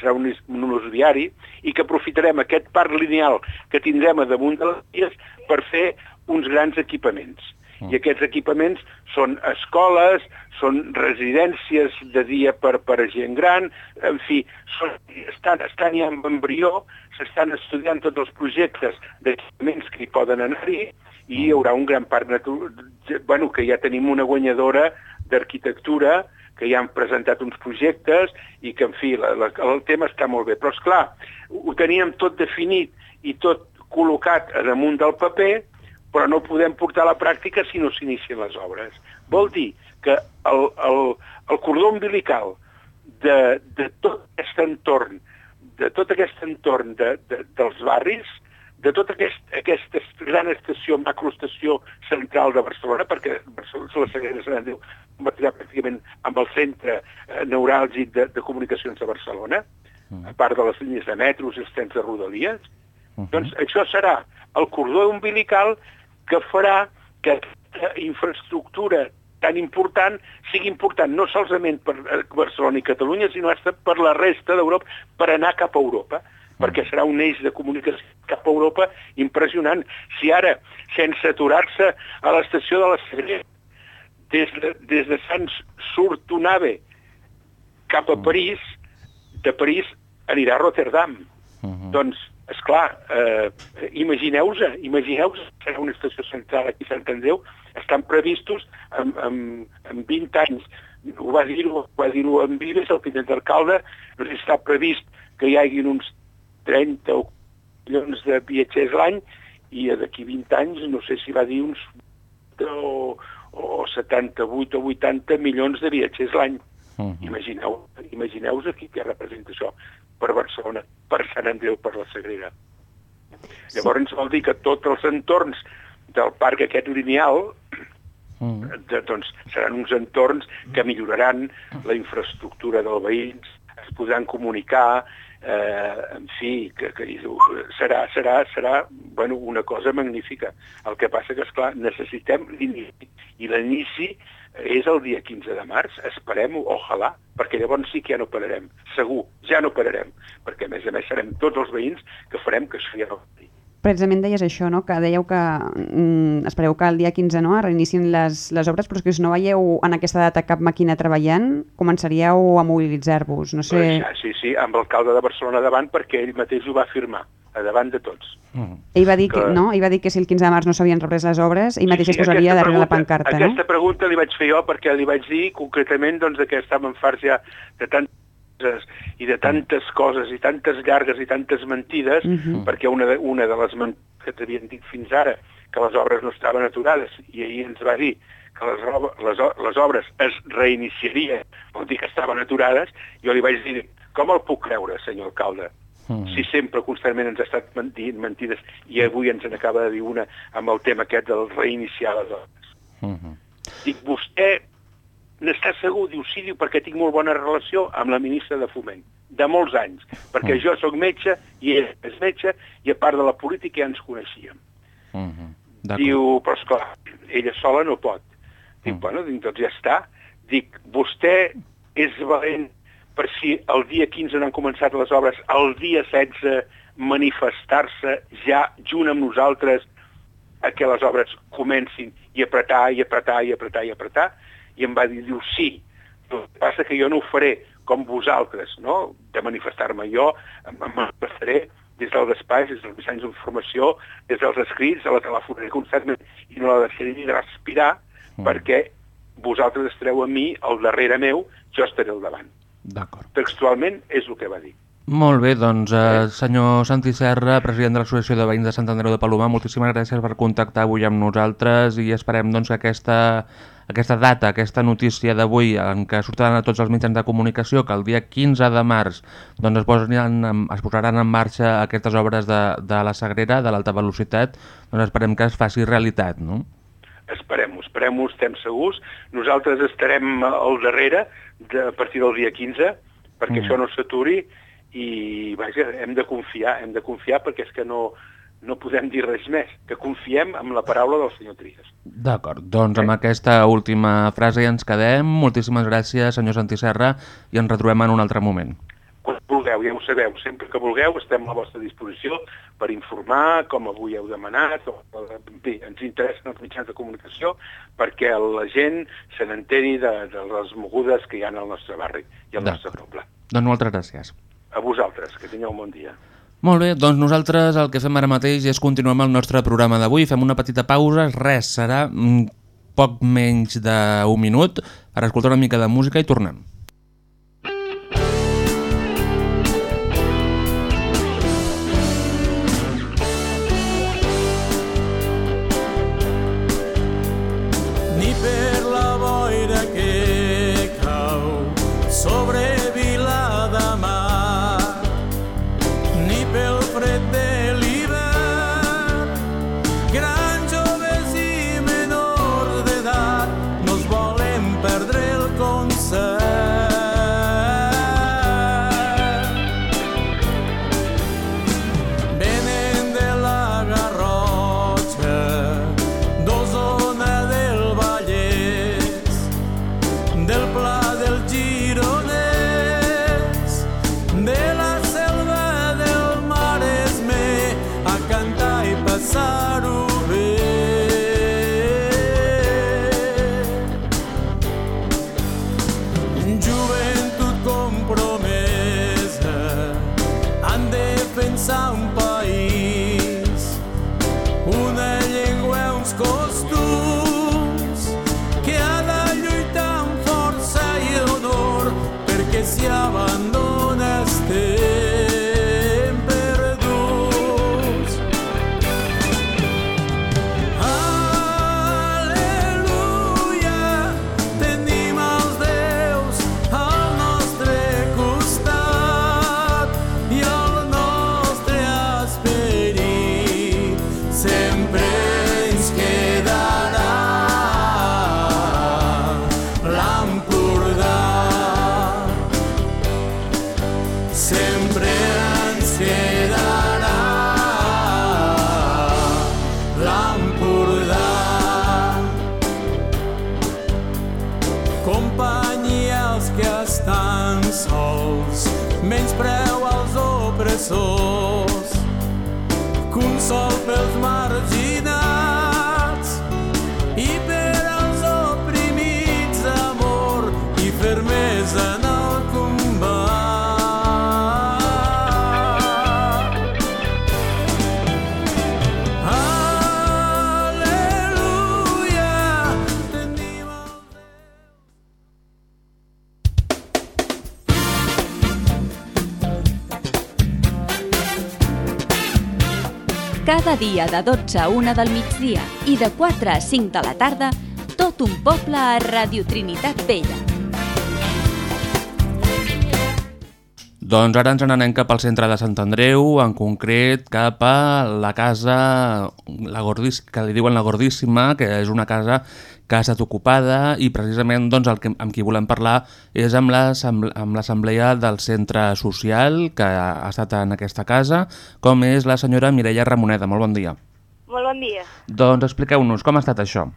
S6: serà un, un ús viari, i que aprofitarem aquest parc lineal que tindrem a damunt de les vies per fer uns grans equipaments. I aquests equipaments són escoles, són residències de dia per, per a gent gran, en fi, són, estan, estan ja en embrió, s'estan estudiant tots els projectes d'equipaments que hi poden anar-hi, i hi haurà un gran parc natural, bueno, que ja tenim una guanyadora d'arquitectura, que ja han presentat uns projectes i que, en fi, la, la, el tema està molt bé. Però, és clar, ho teníem tot definit i tot col·locat damunt del paper, però no podem portar a la pràctica si no s'inicien les obres. Vol dir que el, el, el cordó umbilical de, de tot aquest entorn, de tot aquest entorn de, de, dels barris, de tota aquest, aquesta gran estació, macroestació central de Barcelona, perquè Barcelona, la Sagrera de Sant Andreu convertirà pràcticament amb el centre eh, neuràlgic de, de comunicacions de Barcelona, a part de les línies de metros i els trens de rodalies, doncs això serà el cordó umbilical que farà que aquesta infraestructura tan important sigui important no solament per eh, Barcelona i Catalunya, sinó hasta per la resta d'Europa, per anar cap a Europa perquè serà un eix de comunicació cap a Europa impressionant. Si ara, sense aturar-se a l'estació de la Sagrera, des de, des de Sants surt un ave cap a París, de París anirà a Rotterdam. Doncs, és clar, eh, imagineu-vos, imagineu serà una estació central aquí a Sant Andreu, estan previstos en, en, en 20 anys. Ho va dir-ho va dir en Vives, el tinent d'alcalde, si està previst que hi hagi uns 30 o milions de viatgers l'any i d'aquí 20 anys no sé si va dir uns o, o 78 o 80 milions de viatgers l'any. Imagineu, imagineu-vos aquí què representa això per Barcelona, per Sant Andreu, per la Sagrera. Llavors vol dir que tots els entorns del parc aquest lineal
S2: Mm.
S6: de, doncs seran uns entorns que milloraran la infraestructura dels veïns, es podran comunicar, eh, en fi, que, que serà, serà, serà bueno, una cosa magnífica. El que passa que, esclar, necessitem l'inici, i l'inici és el dia 15 de març, esperem-ho, ojalà, perquè llavors sí que ja no pararem, segur, ja no pararem, perquè a més a més serem tots els veïns que farem que això ja no pari.
S1: Precisament deies això, no? que dèieu que mm, espereu que el dia 15 no, reinicin les, les obres, però és que si no veieu en aquesta data cap màquina treballant, començaríeu a mobilitzar-vos. No sé...
S6: Sí, sí, amb l'alcalde de Barcelona davant, perquè ell mateix ho va afirmar, a davant de tots.
S2: Mm.
S1: Ell va, dir que,
S6: que-
S1: no? ell va dir que si el 15 de març no s'havien reprès les obres, ell mateix es posaria darrere la
S6: pregunta-
S1: pancarta, no?
S6: Aquesta pregunta li vaig fer jo perquè li vaig dir concretament doncs, que estàvem farts ja de coses i de tantes coses i tantes llargues i tantes mentides,
S1: Mhm.
S6: perquè una de, una de les mentides que t'havien dit fins ara, que les obres no estaven aturades, i ahir ens va dir que les, les, les obres es reiniciarien, vol dir que estaven aturades, jo li vaig dir, com el puc creure, senyor alcalde?
S2: Mm.
S6: si sempre constantment ens ha estat mentint mentides i avui ens en acaba de dir una amb el tema aquest del reiniciar les obres.
S2: Mm.
S6: Dic, vostè n'està segur? Diu, sí, diu, perquè tinc molt bona relació amb la ministra de Foment, de molts anys, perquè
S2: Mm.
S6: jo sóc metge i ell és metge i a part de la política ja ens coneixíem.
S2: Mm. D'acord.
S6: Diu, però esclar, ella sola no pot. Dic,
S2: Mm.
S6: bueno, dic, doncs ja està. Dic, vostè és valent per si el dia 15 no han començat les obres, el dia 16 manifestar-se ja junt amb nosaltres a que les obres comencin i apretar, i apretar, i apretar, i apretar. I em va dir, diu, sí. El que passa que jo no ho faré com vosaltres, no? De manifestar-me jo, em manifestaré des del despatx, des dels mitjans d'informació, des dels escrits, a la telefonia constantment, i no la deixaré ni de respirar,
S2: Mm.
S6: perquè vosaltres estareu a mi al darrere meu, jo estaré al davant.
S2: D'acord.
S6: Textualment és el que va dir.
S2: Molt bé, doncs, eh, senyor Santi Serra, president de l'Associació de Veïns de Sant Andreu de Palomar, moltíssimes gràcies per contactar avui amb nosaltres i esperem doncs, que aquesta, aquesta data, aquesta notícia d'avui en què surtaran a tots els mitjans de comunicació, que el dia 15 de març doncs, es, posaran, es posaran en marxa aquestes obres de, de la Sagrera, de l'alta velocitat, doncs esperem que es faci realitat, no?
S6: Esperem-ho, esperem-ho, estem segurs. Nosaltres estarem al darrere de, a partir del dia 15 perquè
S2: Mm.
S6: això no s'aturi i vaja, hem de confiar, hem de confiar perquè és que no, no podem dir res més, que confiem en la paraula del senyor Trias.
S2: D'acord, doncs amb aquesta última frase ja ens quedem. Moltíssimes gràcies, senyor Santi Serra, i ens retrobem en un altre moment.
S6: Quan vulgueu, ja ho sabeu, sempre que vulgueu estem a la vostra disposició per informar, com avui heu demanat, o, en fi, ens interessen els mitjans de comunicació perquè la gent se n'enteri de, de les mogudes que hi ha al nostre barri i al nostre poble.
S2: Doncs moltes gràcies.
S6: A vosaltres, que tingueu un bon dia.
S2: Molt bé, doncs nosaltres el que fem ara mateix és continuar amb el nostre programa d'avui. Fem una petita pausa, res, serà mm, poc menys d'un minut per escoltar una mica de música i tornem.
S3: corazón. Dia de 12 a 1 del migdia i de 4 a 5 de la tarda, tot un poble a Radio Trinitat Vella.
S2: Doncs ara ens n'anem cap al centre de Sant Andreu, en concret cap a la casa la Gordís, que li diuen la Gordíssima, que és una casa que ha estat ocupada i precisament doncs, el que, amb qui volem parlar és amb l'assemble- amb l'assemblea del centre social que ha estat en aquesta casa, com és la senyora Mireia Ramoneda. Molt bon dia.
S7: Molt bon dia.
S2: Doncs expliqueu-nos com ha estat això.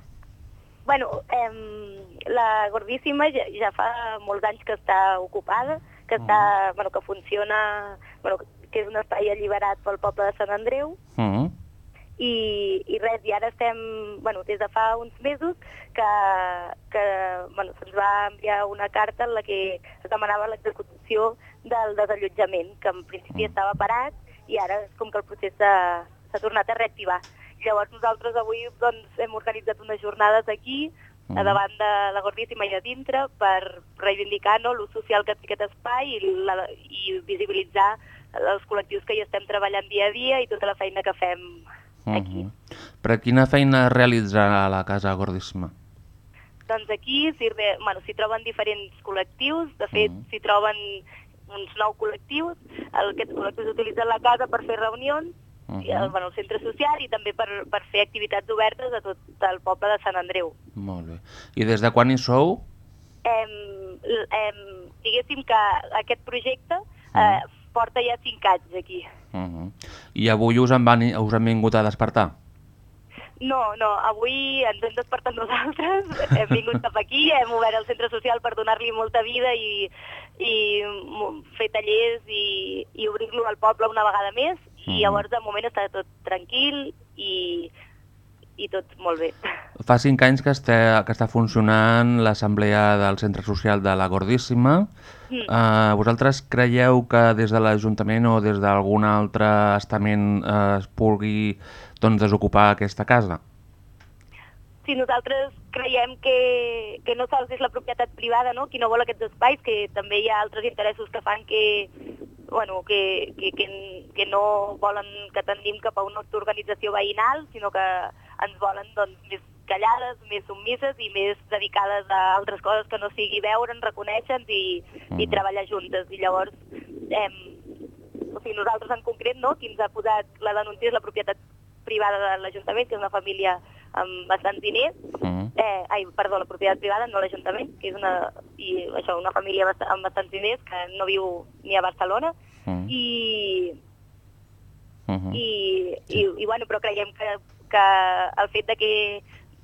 S7: Bueno, eh, la Gordíssima ja, ja fa molts anys que està ocupada, que, està, bueno, que funciona, bueno, que és un espai alliberat pel poble de Sant Andreu,
S2: Mm.
S7: I, i res, i ara estem, bueno, des de fa uns mesos que, que bueno, se'ns va enviar una carta en la que es demanava l'execució del desallotjament, que en principi estava parat i ara és com que el procés s'ha tornat a reactivar. Llavors nosaltres avui doncs, hem organitzat unes jornades aquí, a davant de la Gordíssima i a dintre, per reivindicar no, l'ús social que té aquest espai i, la, i visibilitzar els col·lectius que hi estem treballant dia a dia i tota la feina que fem
S2: aquí. Però quina feina realitza a la casa Gordíssima?
S7: Doncs aquí s'hi bueno, troben diferents col·lectius, de fet s'hi troben uns nou col·lectius, el, aquests col·lectius utilitzen la casa per fer reunions, i el, bueno, el centre social i també per, per fer activitats obertes a tot el poble de Sant Andreu.
S2: Molt bé. I des de quan hi sou?
S7: Em, em, diguéssim que aquest projecte eh, porta ja cinc anys aquí.
S2: Uh -huh. I avui us han, van, us han vingut a despertar?
S7: No, no, avui ens hem despertat nosaltres, hem vingut cap aquí, hem obert el centre social per donar-li molta vida i, i fer tallers i, i obrir-lo al poble una vegada més i llavors de moment està tot tranquil i, i tot molt bé.
S2: Fa cinc anys que està, que està funcionant l'assemblea del centre social de la Gordíssima.
S7: Mm.
S2: Uh, vosaltres creieu que des de l'Ajuntament o des d'algun altre estament uh, es pugui doncs, desocupar aquesta casa?
S7: Si nosaltres creiem que, que no sols és la propietat privada no? qui no vol aquests espais, que també hi ha altres interessos que fan que, bueno, que, que, que, que no volen que tendim cap a una autoorganització veïnal, sinó que ens volen doncs, més callades, més submises i més dedicades a altres coses que no sigui veure'n, reconèixer-nos i, i treballar juntes. I llavors, em, o sigui, nosaltres en concret, no, qui ens ha posat la denúncia és la propietat privada de l'Ajuntament, que és una família amb bastants diners, eh, ai, perdó, la propietat privada, no l'Ajuntament, que és una, i això, una família bast amb bastants diners que no viu ni a Barcelona, i, i, i, i, bueno, però creiem que, que el fet de que,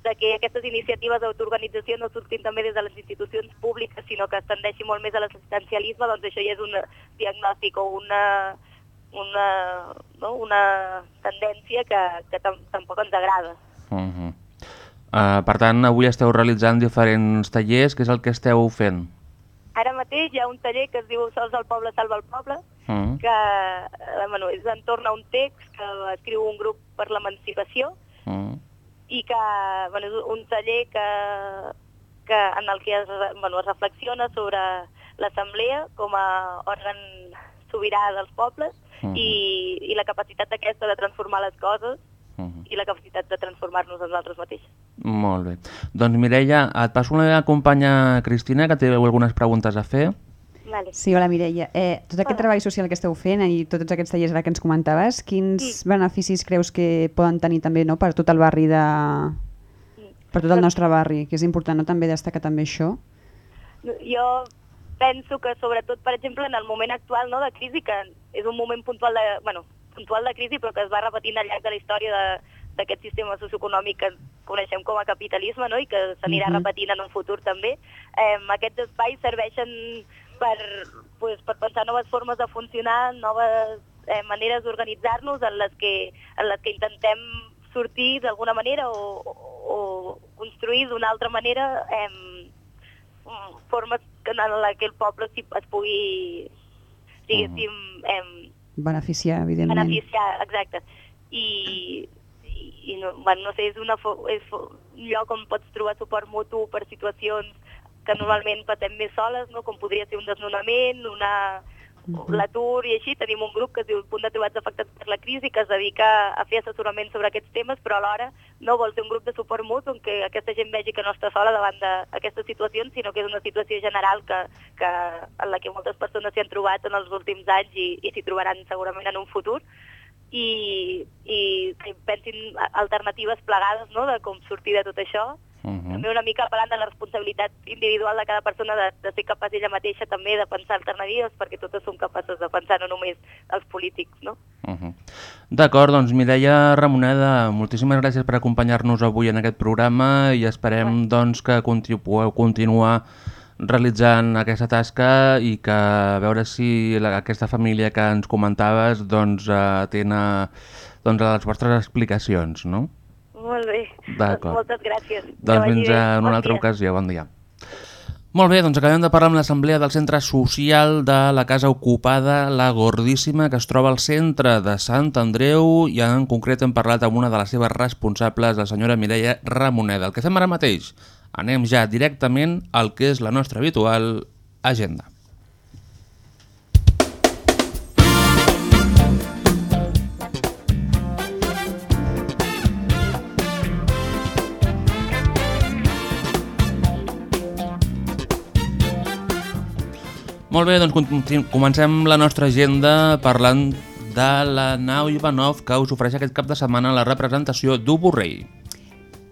S7: de que aquestes iniciatives d'autoorganització no surtin també des de les institucions públiques, sinó que es tendeixi molt més a l'assistencialisme, doncs això ja és un diagnòstic o una, una, no? una tendència que, que tam tampoc ens agrada.
S2: Uh -huh. uh, per tant, avui esteu realitzant diferents tallers. Què és el que esteu fent?
S7: Ara mateix hi ha un taller que es diu Sols el poble salva el poble,
S2: Uh -huh.
S7: que eh, bueno, és entorn a un text que escriu un grup per l'emancipació
S2: Uh -huh.
S7: I que bueno, és un taller que, que en el que es, bueno, es reflexiona sobre l'assemblea com a òrgan sobirà dels pobles
S2: Mhm.
S7: i, i la capacitat d'aquesta de transformar les coses i la capacitat de transformar-nos a nosaltres mateixos.
S2: Molt bé. Doncs Mireia, et passo la meva companya Cristina, que té algunes preguntes a fer.
S7: Vale.
S1: Sí, hola Mireia. Eh, tot aquest treball social que esteu fent i tots aquests tallers ara que ens comentaves, quins beneficis creus que poden tenir també no, per tot el barri de... per tot el nostre barri, que és important no, també destacar també això?
S7: Jo penso que sobretot, per exemple, en el moment actual no, de crisi, que és un moment puntual de, bueno, puntual de crisi, però que es va repetint al llarg de la història de- d'aquest sistema socioeconòmic que coneixem com a capitalisme no? i que s'anirà
S8: Mhm.
S7: repetint en un futur també. Eh, aquests espais serveixen per, pues, per pensar noves formes de funcionar, noves eh, maneres d'organitzar-nos en, les que, en les que intentem sortir d'alguna manera o, o construir d'una altra manera eh, formes en la que el poble es pugui, diguéssim, eh,
S1: Beneficiar, evidentment.
S7: beneficiar, exacte. I, i, i no, bueno, no sé, és, una, és un lloc on pots trobar suport mutu per situacions que normalment passem més soles, no? com podria ser un desnonament, una, l'atur i així, tenim un grup que es diu Punt de Trobats Afectats per la Crisi que es dedica a fer assessorament sobre aquests temes, però alhora no vol ser un grup de suport mutu en què aquesta gent vegi que no està sola davant d'aquestes situacions, sinó que és una situació general que, que, en la que moltes persones s'hi han trobat en els últims anys i, i s'hi trobaran segurament en un futur i, i que pensin alternatives plegades no? de com sortir de tot això
S2: Mhm.
S7: també una mica parlant de la responsabilitat individual de cada persona de, de ser capaç ella mateixa també de pensar alternatives perquè totes som capaces de pensar no només els polítics, no?
S2: Uh -huh. D'acord, doncs Mireia Ramoneda, moltíssimes gràcies per acompanyar-nos avui en aquest programa i esperem doncs, que continu pugueu continuar realitzant aquesta tasca i que a veure si la, aquesta família que ens comentaves doncs, atén a, doncs, a les vostres explicacions, no?
S7: Molt bé.
S2: D'acord.
S7: Moltes gràcies.
S2: Doncs fins a una
S7: Bon
S2: altra
S7: dia.
S2: ocasió, bon dia. Molt bé, doncs acabem de parlar amb l'assemblea del centre social de la casa ocupada La Gordíssima, que es troba al centre de Sant Andreu, i en concret hem parlat amb una de les seves responsables, la senyora Mireia Ramoneda. El que fem ara mateix, anem ja directament al que és la nostra habitual agenda. Molt bé, doncs comencem la nostra agenda parlant de la nau Ivanov que us ofereix aquest cap de setmana la representació d'Ubu Rei.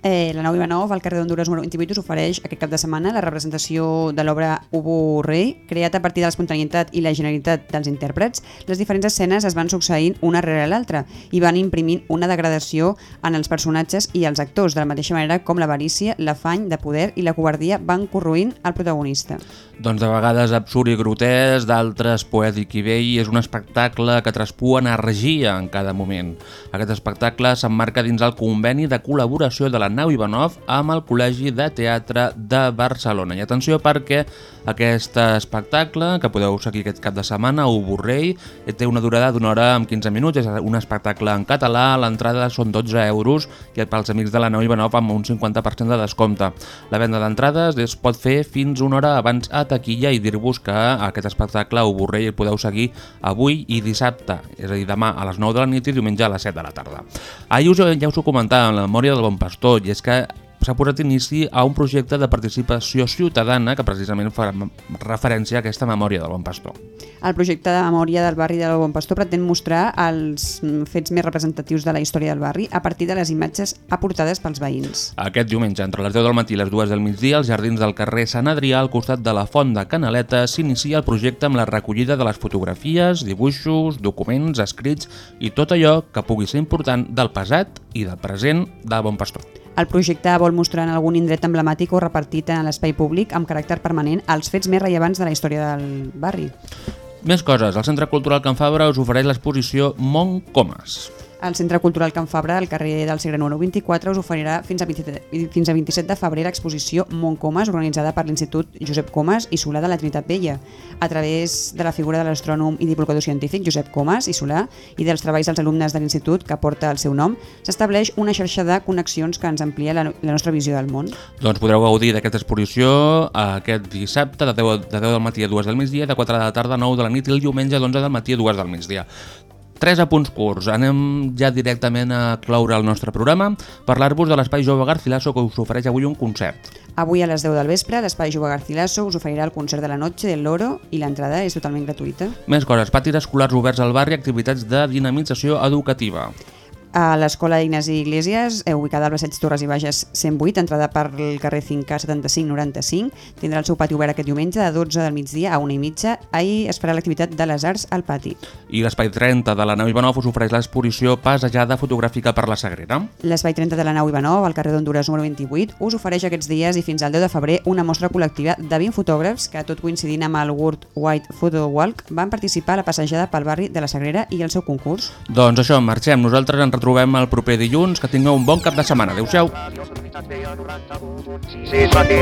S1: Eh, la nau Ivanov, al carrer d'Honduras número 28, us ofereix aquest cap de setmana la representació de l'obra Ubu Rei, creat a partir de l'espontaneïtat i la generalitat dels intèrprets. Les diferents escenes es van succeint una rere l'altra i van imprimint una degradació en els personatges i els actors, de la mateixa manera com l'avarícia, l'afany de poder i la covardia van corroint el protagonista.
S2: Doncs de vegades absurd i grotesc, d'altres poètic i vell, és un espectacle que traspua energia en cada moment. Aquest espectacle s'emmarca dins el conveni de col·laboració de la nau Ivanov amb el Col·legi de Teatre de Barcelona. I atenció perquè aquest espectacle, que podeu seguir aquest cap de setmana, Ubu Rei, té una durada d'una hora amb 15 minuts, és un espectacle en català, l'entrada són 12 euros i pels amics de la nau Ivanov amb un 50% de descompte. La venda d'entrades es pot fer fins una hora abans a taquilla i dir-vos que aquest espectacle Ubu Rei el podeu seguir avui i dissabte, és a dir, demà a les 9 de la nit i diumenge a les 7 de la tarda. Ahir us, ja us ho comentava en la memòria del Bon Pastor, i és que s'ha posat inici a un projecte de participació ciutadana que precisament fa referència a aquesta memòria del Bon Pastor.
S1: El projecte de memòria del barri del Bon Pastor pretén mostrar els mm, fets més representatius de la història del barri a partir de les imatges aportades pels veïns.
S2: Aquest diumenge, entre les 10 del matí i les 2 del migdia, als jardins del carrer Sant Adrià, al costat de la Font de Canaleta, s'inicia el projecte amb la recollida de les fotografies, dibuixos, documents, escrits i tot allò que pugui ser important del passat i del present de Bon Pastor.
S1: El projecte vol mostrar en algun indret emblemàtic o repartit en l'espai públic amb caràcter permanent els fets més rellevants de la història del barri.
S2: Més coses. El Centre Cultural Can Fabra us ofereix l'exposició Mont Comas.
S1: El Centre Cultural Can Fabra, al carrer del Segre número 24, us oferirà fins a 27, fins a 27 de febrer l'exposició Montcomas, organitzada per l'Institut Josep Comas i Solà de la Trinitat Vella, a través de la figura de l'astrònom i divulgador científic Josep Comas i Solà i dels treballs dels alumnes de l'Institut que porta el seu nom, s'estableix una xarxa de connexions que ens amplia la, la nostra visió del món.
S2: Doncs podreu gaudir d'aquesta exposició aquest dissabte de 10, de 10 del matí a 2 del migdia, de 4 de la tarda a 9 de la nit i el diumenge d'11 del matí a 2 del migdia. Tres apunts curts. Anem ja directament a cloure el nostre programa, parlar-vos de l'Espai Jove Garcilaso que us ofereix avui un concert.
S1: Avui a les 10 del vespre, l'Espai Jove Garcilaso us oferirà el concert de la Noche del Loro i l'entrada és totalment gratuïta.
S2: Més coses, patis escolars oberts al barri, activitats de dinamització educativa.
S1: A l'Escola Ignasi Iglesias, eh, ubicada al Passeig Torres i Bages 108, entrada per el carrer 5K 7595, tindrà el seu pati obert aquest diumenge de 12 del migdia a 1 i mitja. Ahir es farà l'activitat de les arts al pati.
S2: I l'Espai 30 de la nau Ivanov us ofereix l'exposició Passejada fotogràfica per la Sagrera.
S1: L'Espai 30 de la nau Ivanov, al carrer d'Honduras número 28, us ofereix aquests dies i fins al 10 de febrer una mostra col·lectiva de 20 fotògrafs que, tot coincidint amb el World Wide Photo Walk, van participar a la passejada pel barri de la Sagrera i el seu concurs.
S2: Doncs això, marxem. Nosaltres ens retrobem el proper dilluns. Que tingueu un bon cap de setmana. Adéu-siau.